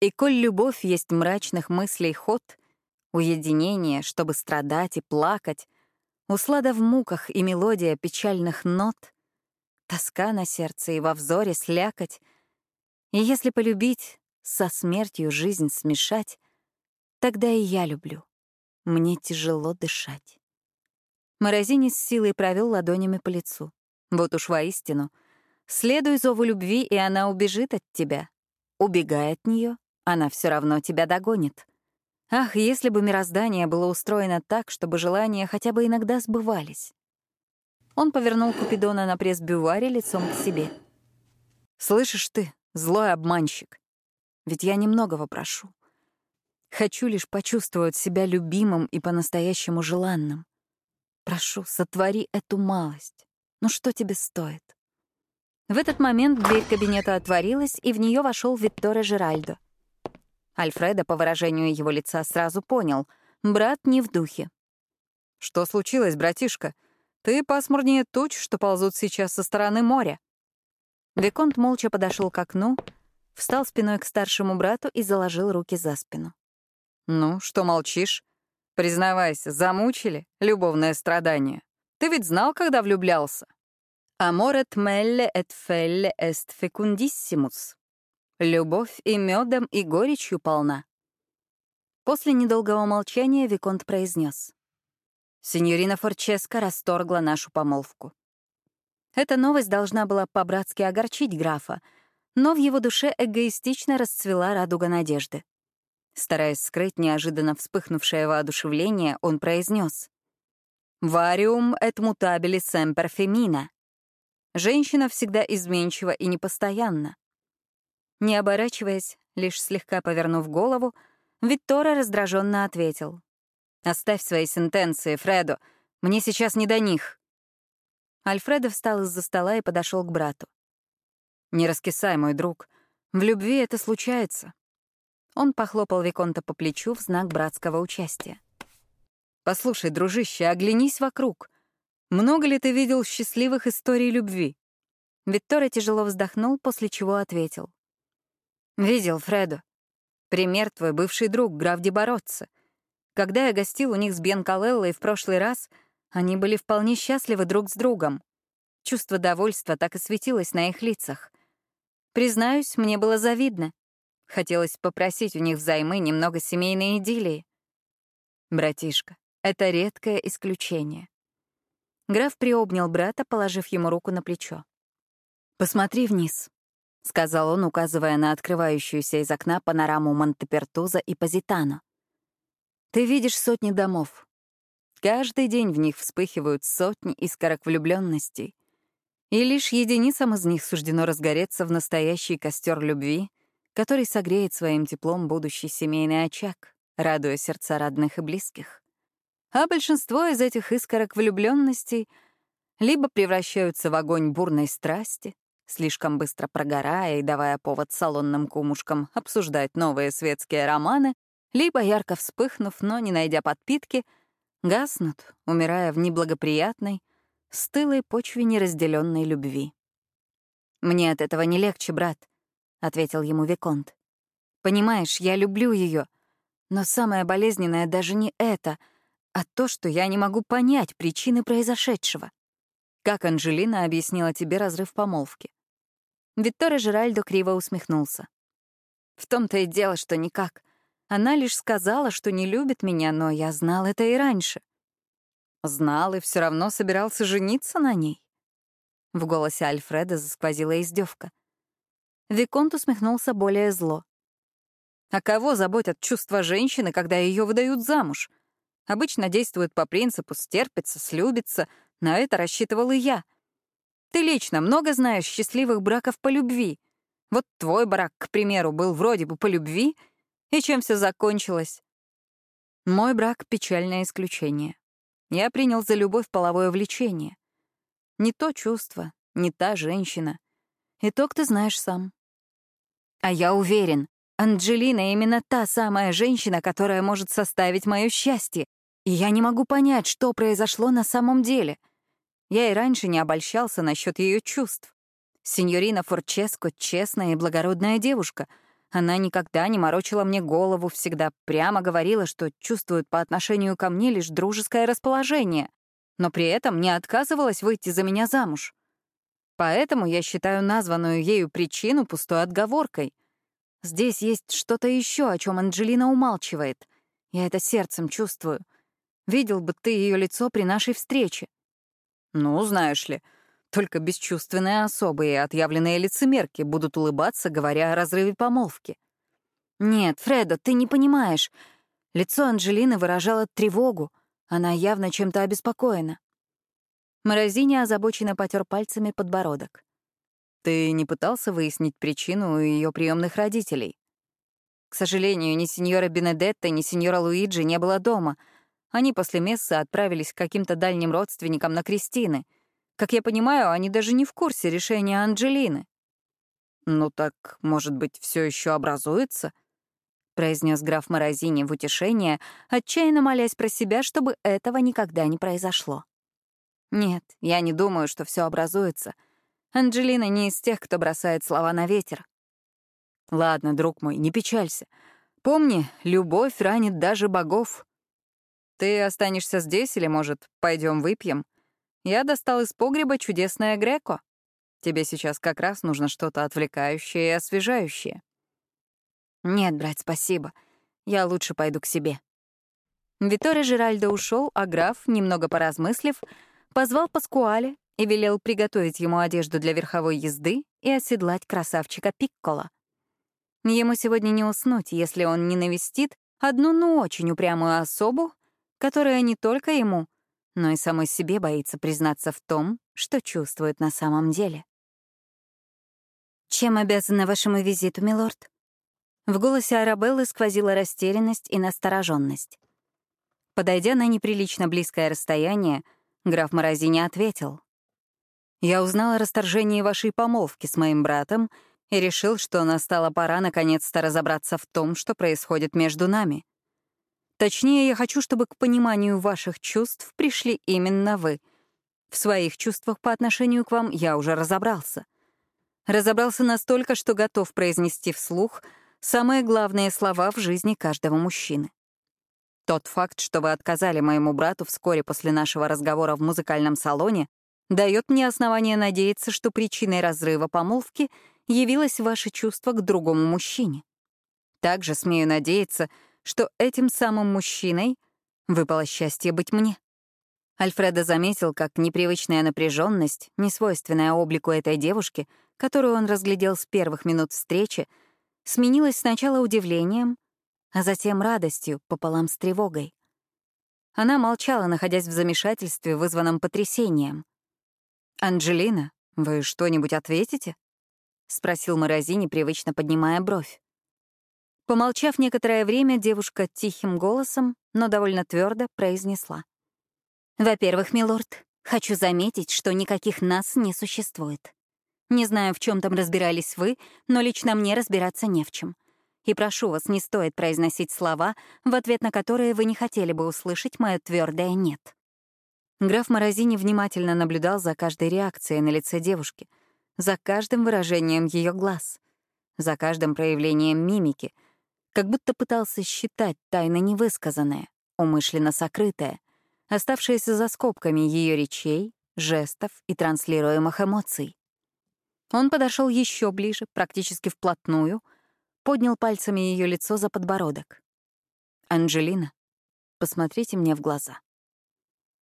И коль любовь есть мрачных мыслей ход, уединение, чтобы страдать и плакать, услада в муках и мелодия печальных нот, тоска на сердце и во взоре слякоть, и если полюбить, со смертью жизнь смешать, тогда и я люблю, мне тяжело дышать. Морозини с силой провел ладонями по лицу. Вот уж воистину. Следуй зову любви, и она убежит от тебя. Убегая от нее, она все равно тебя догонит. Ах, если бы мироздание было устроено так, чтобы желания хотя бы иногда сбывались. Он повернул Купидона на пресс-бюваре лицом к себе. «Слышишь ты, злой обманщик, ведь я немногого прошу. Хочу лишь почувствовать себя любимым и по-настоящему желанным. Прошу, сотвори эту малость. Ну что тебе стоит? В этот момент дверь кабинета отворилась, и в нее вошел Викторе Жеральдо. Альфредо, по выражению его лица, сразу понял — брат не в духе. «Что случилось, братишка? Ты пасмурнее туч, что ползут сейчас со стороны моря». Виконт молча подошел к окну, встал спиной к старшему брату и заложил руки за спину. «Ну, что молчишь? Признавайся, замучили любовное страдание. Ты ведь знал, когда влюблялся? «Аморет мелле et фелле est fecundissimus». Любовь и медом, и горечью полна. После недолгого молчания Виконт произнес. Синьорина Форческа расторгла нашу помолвку. Эта новость должна была по-братски огорчить графа, но в его душе эгоистично расцвела радуга надежды. Стараясь скрыть неожиданно вспыхнувшее воодушевление, он произнес: «Вариум et mutabili semper femina». Женщина всегда изменчива и непостоянна. Не оборачиваясь, лишь слегка повернув голову, Виктора раздраженно ответил. «Оставь свои сентенции, Фредо. Мне сейчас не до них». Альфредо встал из-за стола и подошел к брату. «Не раскисай, мой друг. В любви это случается. Он похлопал Виконта по плечу в знак братского участия. «Послушай, дружище, оглянись вокруг. Много ли ты видел счастливых историй любви?» Виктория тяжело вздохнул, после чего ответил. «Видел, Фредо. Пример твой бывший друг, граф Дебородце. Когда я гостил у них с Бен Калеллой в прошлый раз, они были вполне счастливы друг с другом. Чувство довольства так и светилось на их лицах. Признаюсь, мне было завидно. Хотелось попросить у них взаймы немного семейной идиллии. Братишка, это редкое исключение. Граф приобнял брата, положив ему руку на плечо. «Посмотри вниз», — сказал он, указывая на открывающуюся из окна панораму Монтепертуза и Позитано. «Ты видишь сотни домов. Каждый день в них вспыхивают сотни искорок влюбленностей, и лишь единицам из них суждено разгореться в настоящий костер любви который согреет своим теплом будущий семейный очаг, радуя сердца родных и близких. А большинство из этих искорок влюбленностей либо превращаются в огонь бурной страсти, слишком быстро прогорая и давая повод салонным кумушкам обсуждать новые светские романы, либо, ярко вспыхнув, но не найдя подпитки, гаснут, умирая в неблагоприятной, стылой почве неразделенной любви. Мне от этого не легче, брат. — ответил ему Виконт. «Понимаешь, я люблю ее, но самое болезненное даже не это, а то, что я не могу понять причины произошедшего. Как Анжелина объяснила тебе разрыв помолвки?» Викторе Жеральдо криво усмехнулся. В том-то и дело, что никак. Она лишь сказала, что не любит меня, но я знал это и раньше. Знал и все равно собирался жениться на ней. В голосе Альфреда засквозила издевка. Виконт усмехнулся более зло. А кого заботят чувства женщины, когда ее выдают замуж? Обычно действуют по принципу «стерпится, слюбится», на это рассчитывал и я. Ты лично много знаешь счастливых браков по любви. Вот твой брак, к примеру, был вроде бы по любви, и чем все закончилось? Мой брак — печальное исключение. Я принял за любовь половое влечение. Не то чувство, не та женщина. Итог ты знаешь сам. А я уверен, Анджелина именно та самая женщина, которая может составить мое счастье. И я не могу понять, что произошло на самом деле. Я и раньше не обольщался насчет ее чувств. Синьорина Форческо — честная и благородная девушка. Она никогда не морочила мне голову, всегда прямо говорила, что чувствует по отношению ко мне лишь дружеское расположение, но при этом не отказывалась выйти за меня замуж. Поэтому я считаю названную ею причину пустой отговоркой. Здесь есть что-то еще, о чем Анджелина умалчивает. Я это сердцем чувствую. Видел бы ты ее лицо при нашей встрече. Ну, знаешь ли, только бесчувственные особы и отъявленные лицемерки будут улыбаться, говоря о разрыве помолвки. Нет, Фредо, ты не понимаешь. Лицо Анджелины выражало тревогу. Она явно чем-то обеспокоена. Морозини озабоченно потер пальцами подбородок. Ты не пытался выяснить причину у ее приемных родителей? К сожалению, ни сеньора Бенедетта, ни сеньора Луиджи не было дома. Они после мессы отправились к каким-то дальним родственникам на крестины. Как я понимаю, они даже не в курсе решения Анджелины. «Ну так, может быть, все еще образуется?» — произнес граф Морозини в утешение, отчаянно молясь про себя, чтобы этого никогда не произошло. «Нет, я не думаю, что все образуется», — Анджелина не из тех, кто бросает слова на ветер. Ладно, друг мой, не печалься. Помни, любовь ранит даже богов. Ты останешься здесь или, может, пойдем выпьем? Я достал из погреба чудесное греко. Тебе сейчас как раз нужно что-то отвлекающее и освежающее. Нет, брат, спасибо. Я лучше пойду к себе. Виторе Жиральдо ушел, а граф, немного поразмыслив, позвал Паскуале и велел приготовить ему одежду для верховой езды и оседлать красавчика Пиккола. Ему сегодня не уснуть, если он не навестит одну, ну, очень упрямую особу, которая не только ему, но и самой себе боится признаться в том, что чувствует на самом деле. «Чем обязана вашему визиту, милорд?» В голосе Арабеллы сквозила растерянность и настороженность. Подойдя на неприлично близкое расстояние, граф Морозини ответил. Я узнал о расторжении вашей помолвки с моим братом и решил, что настала пора наконец-то разобраться в том, что происходит между нами. Точнее, я хочу, чтобы к пониманию ваших чувств пришли именно вы. В своих чувствах по отношению к вам я уже разобрался. Разобрался настолько, что готов произнести вслух самые главные слова в жизни каждого мужчины. Тот факт, что вы отказали моему брату вскоре после нашего разговора в музыкальном салоне, дает мне основание надеяться, что причиной разрыва помолвки явилось ваше чувство к другому мужчине. Также смею надеяться, что этим самым мужчиной выпало счастье быть мне. Альфредо заметил, как непривычная напряженность, несвойственная облику этой девушки, которую он разглядел с первых минут встречи, сменилась сначала удивлением, а затем радостью пополам с тревогой. Она молчала, находясь в замешательстве, вызванном потрясением. «Анджелина, вы что-нибудь ответите?» — спросил Морозини, привычно поднимая бровь. Помолчав некоторое время, девушка тихим голосом, но довольно твердо произнесла. «Во-первых, милорд, хочу заметить, что никаких нас не существует. Не знаю, в чем там разбирались вы, но лично мне разбираться не в чем. И прошу вас, не стоит произносить слова, в ответ на которые вы не хотели бы услышать мое твердое «нет». Граф Морозини внимательно наблюдал за каждой реакцией на лице девушки, за каждым выражением ее глаз, за каждым проявлением мимики, как будто пытался считать тайно невысказанное, умышленно сокрытое, оставшееся за скобками ее речей, жестов и транслируемых эмоций. Он подошел еще ближе, практически вплотную, поднял пальцами ее лицо за подбородок. «Анджелина, посмотрите мне в глаза».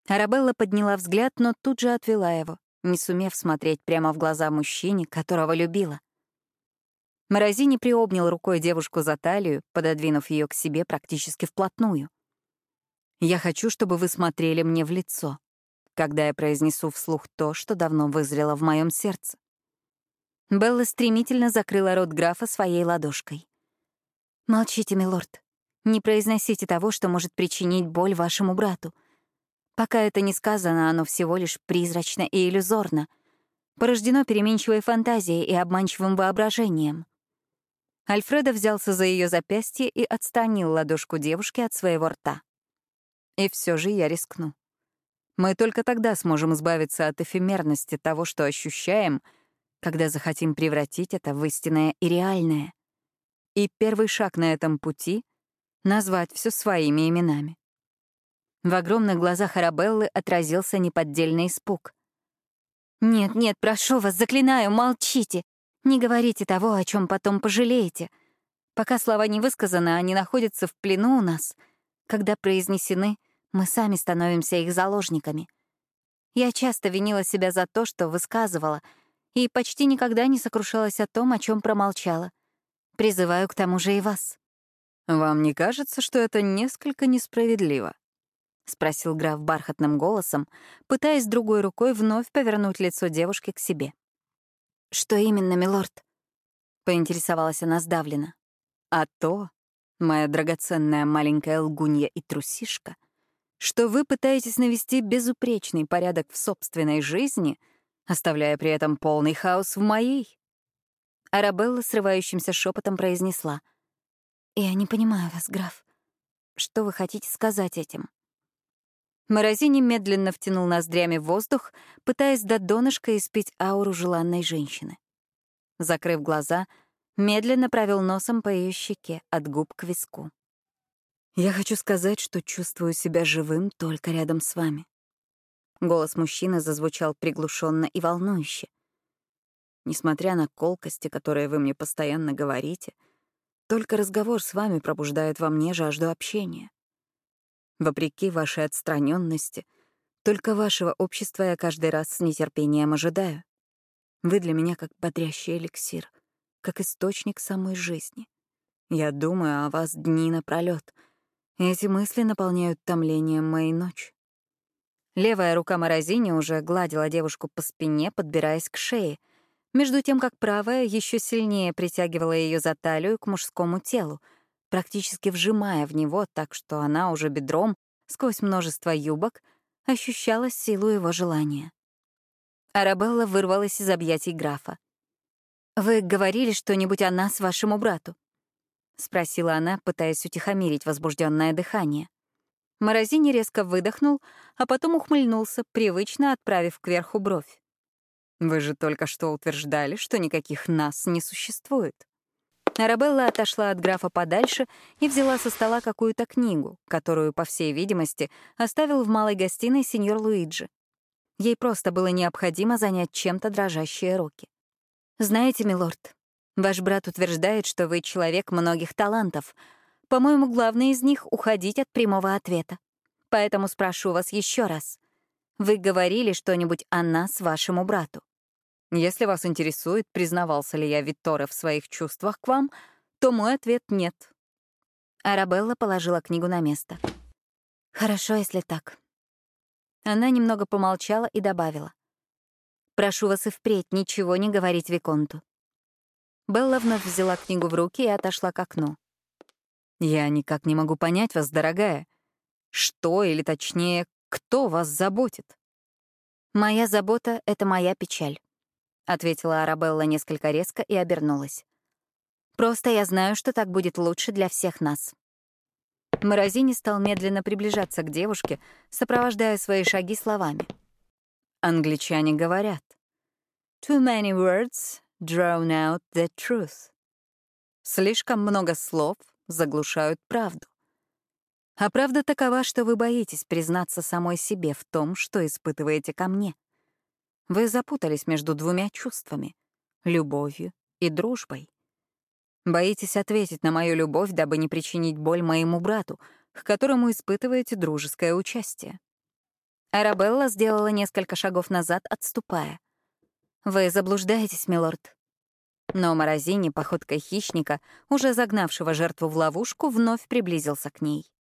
Арабелла подняла взгляд, но тут же отвела его, не сумев смотреть прямо в глаза мужчине, которого любила. Морозини приобнял рукой девушку за талию, пододвинув ее к себе практически вплотную. «Я хочу, чтобы вы смотрели мне в лицо, когда я произнесу вслух то, что давно вызрело в моем сердце». Белла стремительно закрыла рот графа своей ладошкой. «Молчите, милорд. Не произносите того, что может причинить боль вашему брату. Пока это не сказано, оно всего лишь призрачно и иллюзорно, порождено переменчивой фантазией и обманчивым воображением. Альфредо взялся за ее запястье и отстранил ладошку девушки от своего рта. И все же я рискну. Мы только тогда сможем избавиться от эфемерности того, что ощущаем, когда захотим превратить это в истинное и реальное. И первый шаг на этом пути — назвать все своими именами. В огромных глазах Арабеллы отразился неподдельный испуг. «Нет, нет, прошу вас, заклинаю, молчите. Не говорите того, о чем потом пожалеете. Пока слова не высказаны, они находятся в плену у нас. Когда произнесены, мы сами становимся их заложниками. Я часто винила себя за то, что высказывала, и почти никогда не сокрушалась о том, о чем промолчала. Призываю к тому же и вас. «Вам не кажется, что это несколько несправедливо?» — спросил граф бархатным голосом, пытаясь другой рукой вновь повернуть лицо девушки к себе. «Что именно, милорд?» — поинтересовалась она сдавленно. «А то, моя драгоценная маленькая лгунья и трусишка, что вы пытаетесь навести безупречный порядок в собственной жизни, оставляя при этом полный хаос в моей». Арабелла срывающимся шепотом произнесла. «Я не понимаю вас, граф. Что вы хотите сказать этим?» Морозини медленно втянул ноздрями воздух, пытаясь до донышка испить ауру желанной женщины. Закрыв глаза, медленно провел носом по ее щеке от губ к виску. «Я хочу сказать, что чувствую себя живым только рядом с вами». Голос мужчины зазвучал приглушенно и волнующе. Несмотря на колкости, которые вы мне постоянно говорите, только разговор с вами пробуждает во мне жажду общения. Вопреки вашей отстраненности, только вашего общества я каждый раз с нетерпением ожидаю. Вы для меня как бодрящий эликсир, как источник самой жизни. Я думаю о вас дни напролёт. Эти мысли наполняют томлением моей ночи. Левая рука Морозини уже гладила девушку по спине, подбираясь к шее, между тем как правая еще сильнее притягивала ее за талию к мужскому телу — практически вжимая в него так, что она уже бедром, сквозь множество юбок, ощущала силу его желания. Арабелла вырвалась из объятий графа. «Вы говорили что-нибудь о нас вашему брату?» — спросила она, пытаясь утихомирить возбужденное дыхание. Морозини резко выдохнул, а потом ухмыльнулся, привычно отправив кверху бровь. «Вы же только что утверждали, что никаких нас не существует». Арабелла отошла от графа подальше и взяла со стола какую-то книгу, которую, по всей видимости, оставил в малой гостиной сеньор Луиджи. Ей просто было необходимо занять чем-то дрожащие руки. «Знаете, милорд, ваш брат утверждает, что вы человек многих талантов. По-моему, главный из них — уходить от прямого ответа. Поэтому спрошу вас еще раз. Вы говорили что-нибудь о нас вашему брату?» Если вас интересует, признавался ли я Витторе в своих чувствах к вам, то мой ответ — нет. Арабелла положила книгу на место. «Хорошо, если так». Она немного помолчала и добавила. «Прошу вас и впредь ничего не говорить Виконту». Белла вновь взяла книгу в руки и отошла к окну. «Я никак не могу понять вас, дорогая. Что, или точнее, кто вас заботит?» «Моя забота — это моя печаль ответила Арабелла несколько резко и обернулась. Просто я знаю, что так будет лучше для всех нас. Морозини стал медленно приближаться к девушке, сопровождая свои шаги словами. Англичане говорят «Too many words drown out the truth». Слишком много слов заглушают правду. А правда такова, что вы боитесь признаться самой себе в том, что испытываете ко мне. Вы запутались между двумя чувствами — любовью и дружбой. Боитесь ответить на мою любовь, дабы не причинить боль моему брату, к которому испытываете дружеское участие. Арабелла сделала несколько шагов назад, отступая. «Вы заблуждаетесь, милорд». Но Морозини, походкой хищника, уже загнавшего жертву в ловушку, вновь приблизился к ней.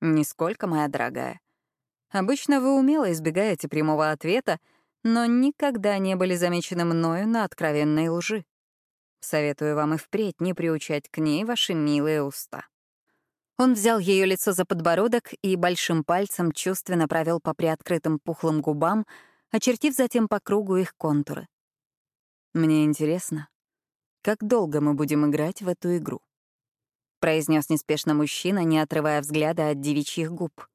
«Нисколько, моя дорогая. Обычно вы умело избегаете прямого ответа, но никогда не были замечены мною на откровенной лжи. Советую вам и впредь не приучать к ней ваши милые уста». Он взял ее лицо за подбородок и большим пальцем чувственно провел по приоткрытым пухлым губам, очертив затем по кругу их контуры. «Мне интересно, как долго мы будем играть в эту игру?» — произнес неспешно мужчина, не отрывая взгляда от девичьих губ.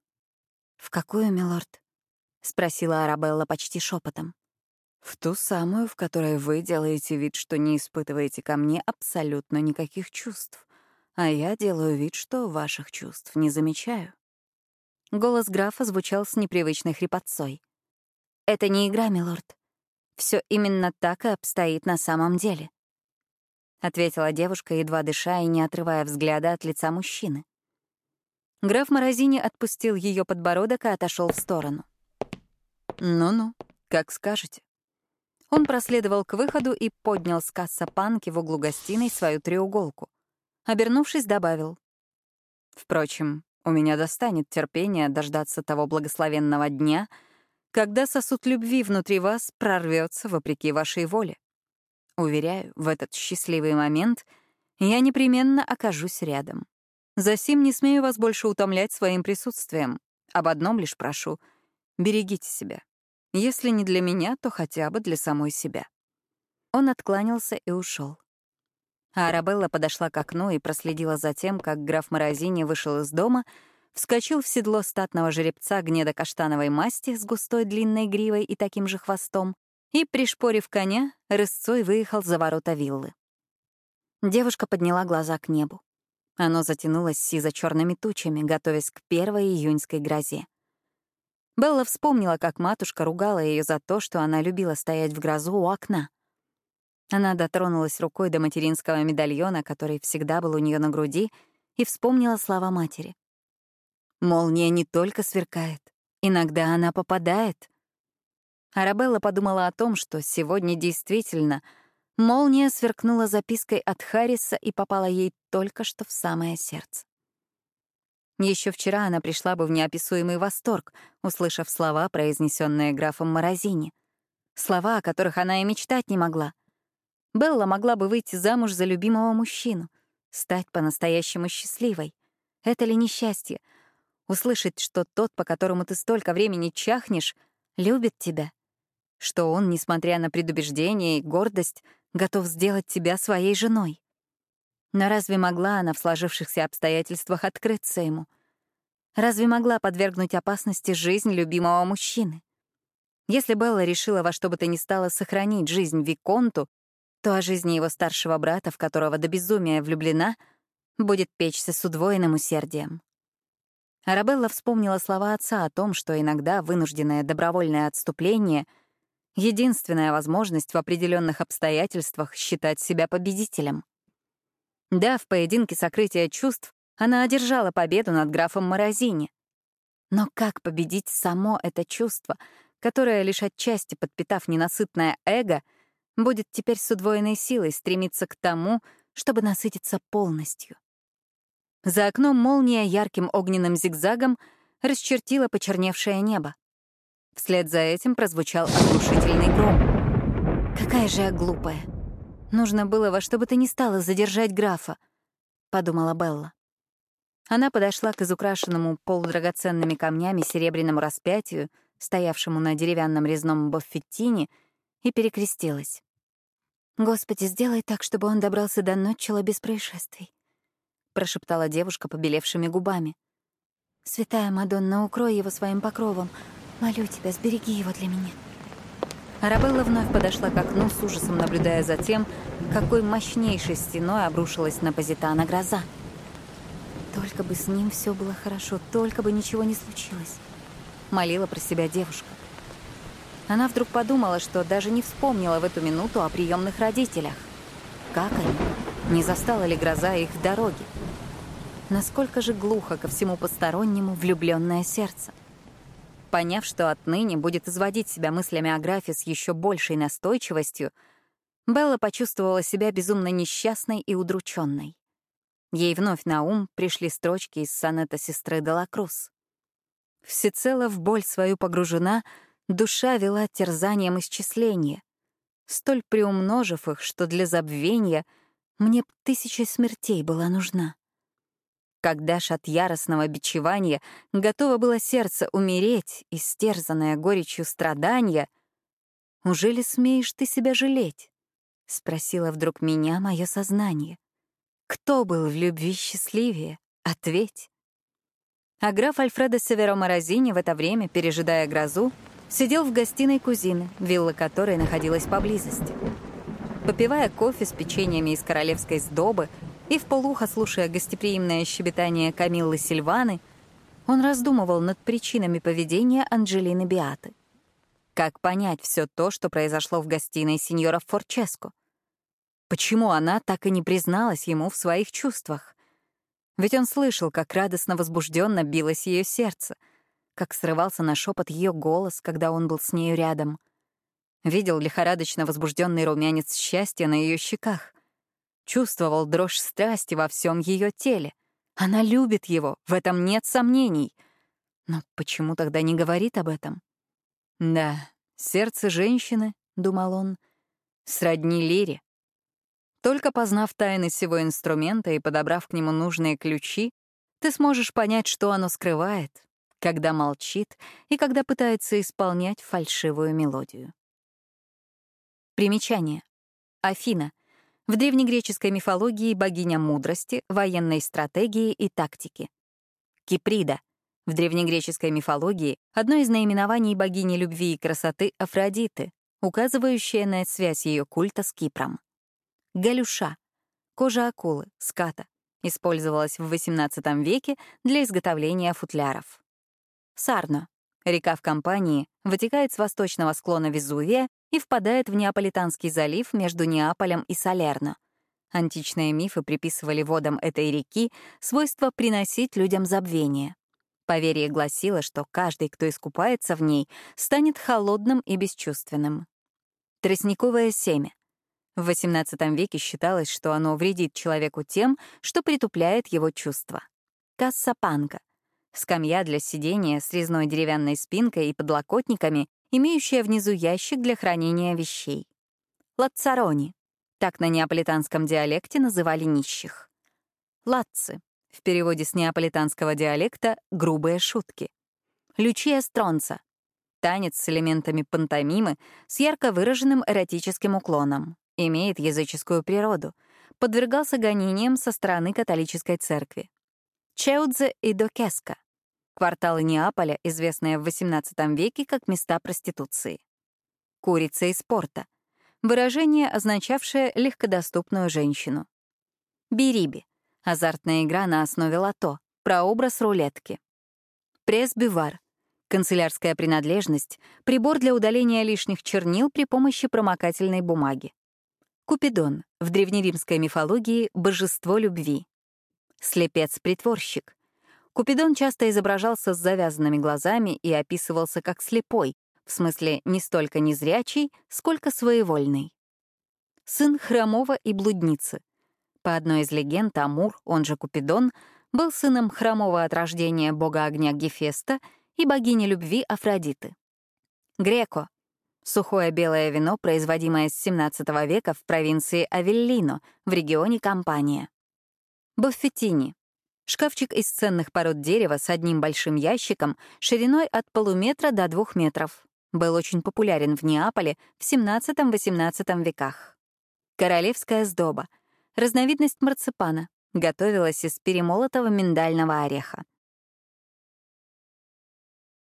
«В какую, милорд?» — спросила Арабелла почти шепотом. «В ту самую, в которой вы делаете вид, что не испытываете ко мне абсолютно никаких чувств, а я делаю вид, что ваших чувств не замечаю». Голос графа звучал с непривычной хрипотцой. «Это не игра, милорд. Все именно так и обстоит на самом деле», — ответила девушка, едва дыша и не отрывая взгляда от лица мужчины. Граф Морозини отпустил ее подбородок и отошел в сторону. «Ну-ну, как скажете». Он проследовал к выходу и поднял с касса панки в углу гостиной свою треуголку. Обернувшись, добавил. «Впрочем, у меня достанет терпения дождаться того благословенного дня, когда сосуд любви внутри вас прорвется вопреки вашей воле. Уверяю, в этот счастливый момент я непременно окажусь рядом. Засим не смею вас больше утомлять своим присутствием. Об одном лишь прошу — берегите себя. Если не для меня, то хотя бы для самой себя». Он откланялся и ушел. А Арабелла подошла к окну и проследила за тем, как граф Морозини вышел из дома, вскочил в седло статного жеребца гнедо-каштановой масти с густой длинной гривой и таким же хвостом, и, пришпорив коня, рысцой выехал за ворота виллы. Девушка подняла глаза к небу. Оно затянулось сизо черными тучами, готовясь к первой июньской грозе. Белла вспомнила, как матушка ругала ее за то, что она любила стоять в грозу у окна. Она дотронулась рукой до материнского медальона, который всегда был у нее на груди, и вспомнила слова матери. «Молния не только сверкает, иногда она попадает». Арабелла подумала о том, что сегодня действительно молния сверкнула запиской от Харриса и попала ей только что в самое сердце. Еще вчера она пришла бы в неописуемый восторг, услышав слова, произнесенные графом Морозини. Слова, о которых она и мечтать не могла — Белла могла бы выйти замуж за любимого мужчину, стать по-настоящему счастливой. Это ли несчастье? Услышать, что тот, по которому ты столько времени чахнешь, любит тебя. Что он, несмотря на предубеждение и гордость, готов сделать тебя своей женой. Но разве могла она в сложившихся обстоятельствах открыться ему? Разве могла подвергнуть опасности жизнь любимого мужчины? Если Белла решила во что бы то ни стало сохранить жизнь Виконту, то о жизни его старшего брата, в которого до безумия влюблена, будет печься с удвоенным усердием. Арабелла вспомнила слова отца о том, что иногда вынужденное добровольное отступление — единственная возможность в определенных обстоятельствах считать себя победителем. Да, в поединке сокрытия чувств она одержала победу над графом Морозини. Но как победить само это чувство, которое, лишь отчасти подпитав ненасытное эго — будет теперь с удвоенной силой стремиться к тому, чтобы насытиться полностью. За окном молния ярким огненным зигзагом расчертила почерневшее небо. Вслед за этим прозвучал оглушительный гром. «Какая же я глупая! Нужно было во что бы то ни стало задержать графа», — подумала Белла. Она подошла к изукрашенному полудрагоценными камнями серебряному распятию, стоявшему на деревянном резном боффеттине, и перекрестилась. «Господи, сделай так, чтобы он добрался до Нотчела без происшествий», — прошептала девушка побелевшими губами. «Святая Мадонна, укрой его своим покровом. Молю тебя, сбереги его для меня». Арабелла вновь подошла к окну, с ужасом наблюдая за тем, какой мощнейшей стеной обрушилась на Позитана гроза. «Только бы с ним все было хорошо, только бы ничего не случилось», — молила про себя девушка. Она вдруг подумала, что даже не вспомнила в эту минуту о приемных родителях. Как они? Не застала ли гроза их в дороге? Насколько же глухо ко всему постороннему влюбленное сердце? Поняв, что отныне будет изводить себя мыслями о графе с еще большей настойчивостью, Белла почувствовала себя безумно несчастной и удрученной. Ей вновь на ум пришли строчки из сонета сестры Делакрус. Всецело в боль свою погружена, душа вела терзанием исчисления, столь приумножив их, что для забвения мне б тысяча смертей была нужна. Когда ж от яростного бичевания готово было сердце умереть, истерзанное горечью страдания, «Уже ли смеешь ты себя жалеть?» — спросила вдруг меня мое сознание. «Кто был в любви счастливее? Ответь». А граф Альфредо Северо Морозини в это время, пережидая грозу, сидел в гостиной кузины, вилла которой находилась поблизости. Попивая кофе с печеньями из королевской сдобы и вполуха слушая гостеприимное щебетание Камиллы Сильваны, он раздумывал над причинами поведения Анджелины Биаты. Как понять все то, что произошло в гостиной сеньора Форческо? Почему она так и не призналась ему в своих чувствах? Ведь он слышал, как радостно возбужденно билось ее сердце, как срывался на шепот ее голос, когда он был с нею рядом. Видел лихорадочно возбужденный румянец счастья на ее щеках. Чувствовал дрожь страсти во всем ее теле. Она любит его, в этом нет сомнений. Но почему тогда не говорит об этом? Да, сердце женщины, — думал он, — сродни лире. Только познав тайны всего инструмента и подобрав к нему нужные ключи, ты сможешь понять, что оно скрывает, когда молчит и когда пытается исполнять фальшивую мелодию. Примечание. Афина — в древнегреческой мифологии богиня мудрости, военной стратегии и тактики. Киприда. В древнегреческой мифологии одно из наименований богини любви и красоты Афродиты, указывающее на связь ее культа с Кипром. Галюша. Кожа акулы, ската. Использовалась в XVIII веке для изготовления футляров. Сарно. Река в Кампании вытекает с восточного склона Везувия и впадает в Неаполитанский залив между Неаполем и Салерно. Античные мифы приписывали водам этой реки свойство приносить людям забвение. Поверье гласило, что каждый, кто искупается в ней, станет холодным и бесчувственным. Тростниковое семя. В XVIII веке считалось, что оно вредит человеку тем, что притупляет его чувства. Кассапанка — скамья для сидения с резной деревянной спинкой и подлокотниками, имеющая внизу ящик для хранения вещей. Лацарони — так на неаполитанском диалекте называли нищих. Латцы — в переводе с неаполитанского диалекта «грубые шутки». Лючия стронца — танец с элементами пантомимы с ярко выраженным эротическим уклоном, имеет языческую природу, подвергался гонениям со стороны католической церкви. Чеудзе и Докеска Кварталы Неаполя, известные в XVIII веке как места проституции. Курица из спорта. Выражение, означавшее легкодоступную женщину. Бириби. Азартная игра на основе лото. Прообраз рулетки. Пресс-бивар. Канцелярская принадлежность — прибор для удаления лишних чернил при помощи промокательной бумаги. Купидон. В древнеримской мифологии — божество любви. Слепец-притворщик. Купидон часто изображался с завязанными глазами и описывался как слепой, в смысле не столько незрячий, сколько своевольный. Сын хромого и блудницы. По одной из легенд, Амур, он же Купидон, был сыном хромого от рождения бога огня Гефеста и богини любви Афродиты. Греко — сухое белое вино, производимое с XVII века в провинции Авеллино в регионе Кампания. Буффетини Шкафчик из ценных пород дерева с одним большим ящиком шириной от полуметра до двух метров. Был очень популярен в Неаполе в XVII-XVIII веках. Королевская сдоба — разновидность марципана, готовилась из перемолотого миндального ореха.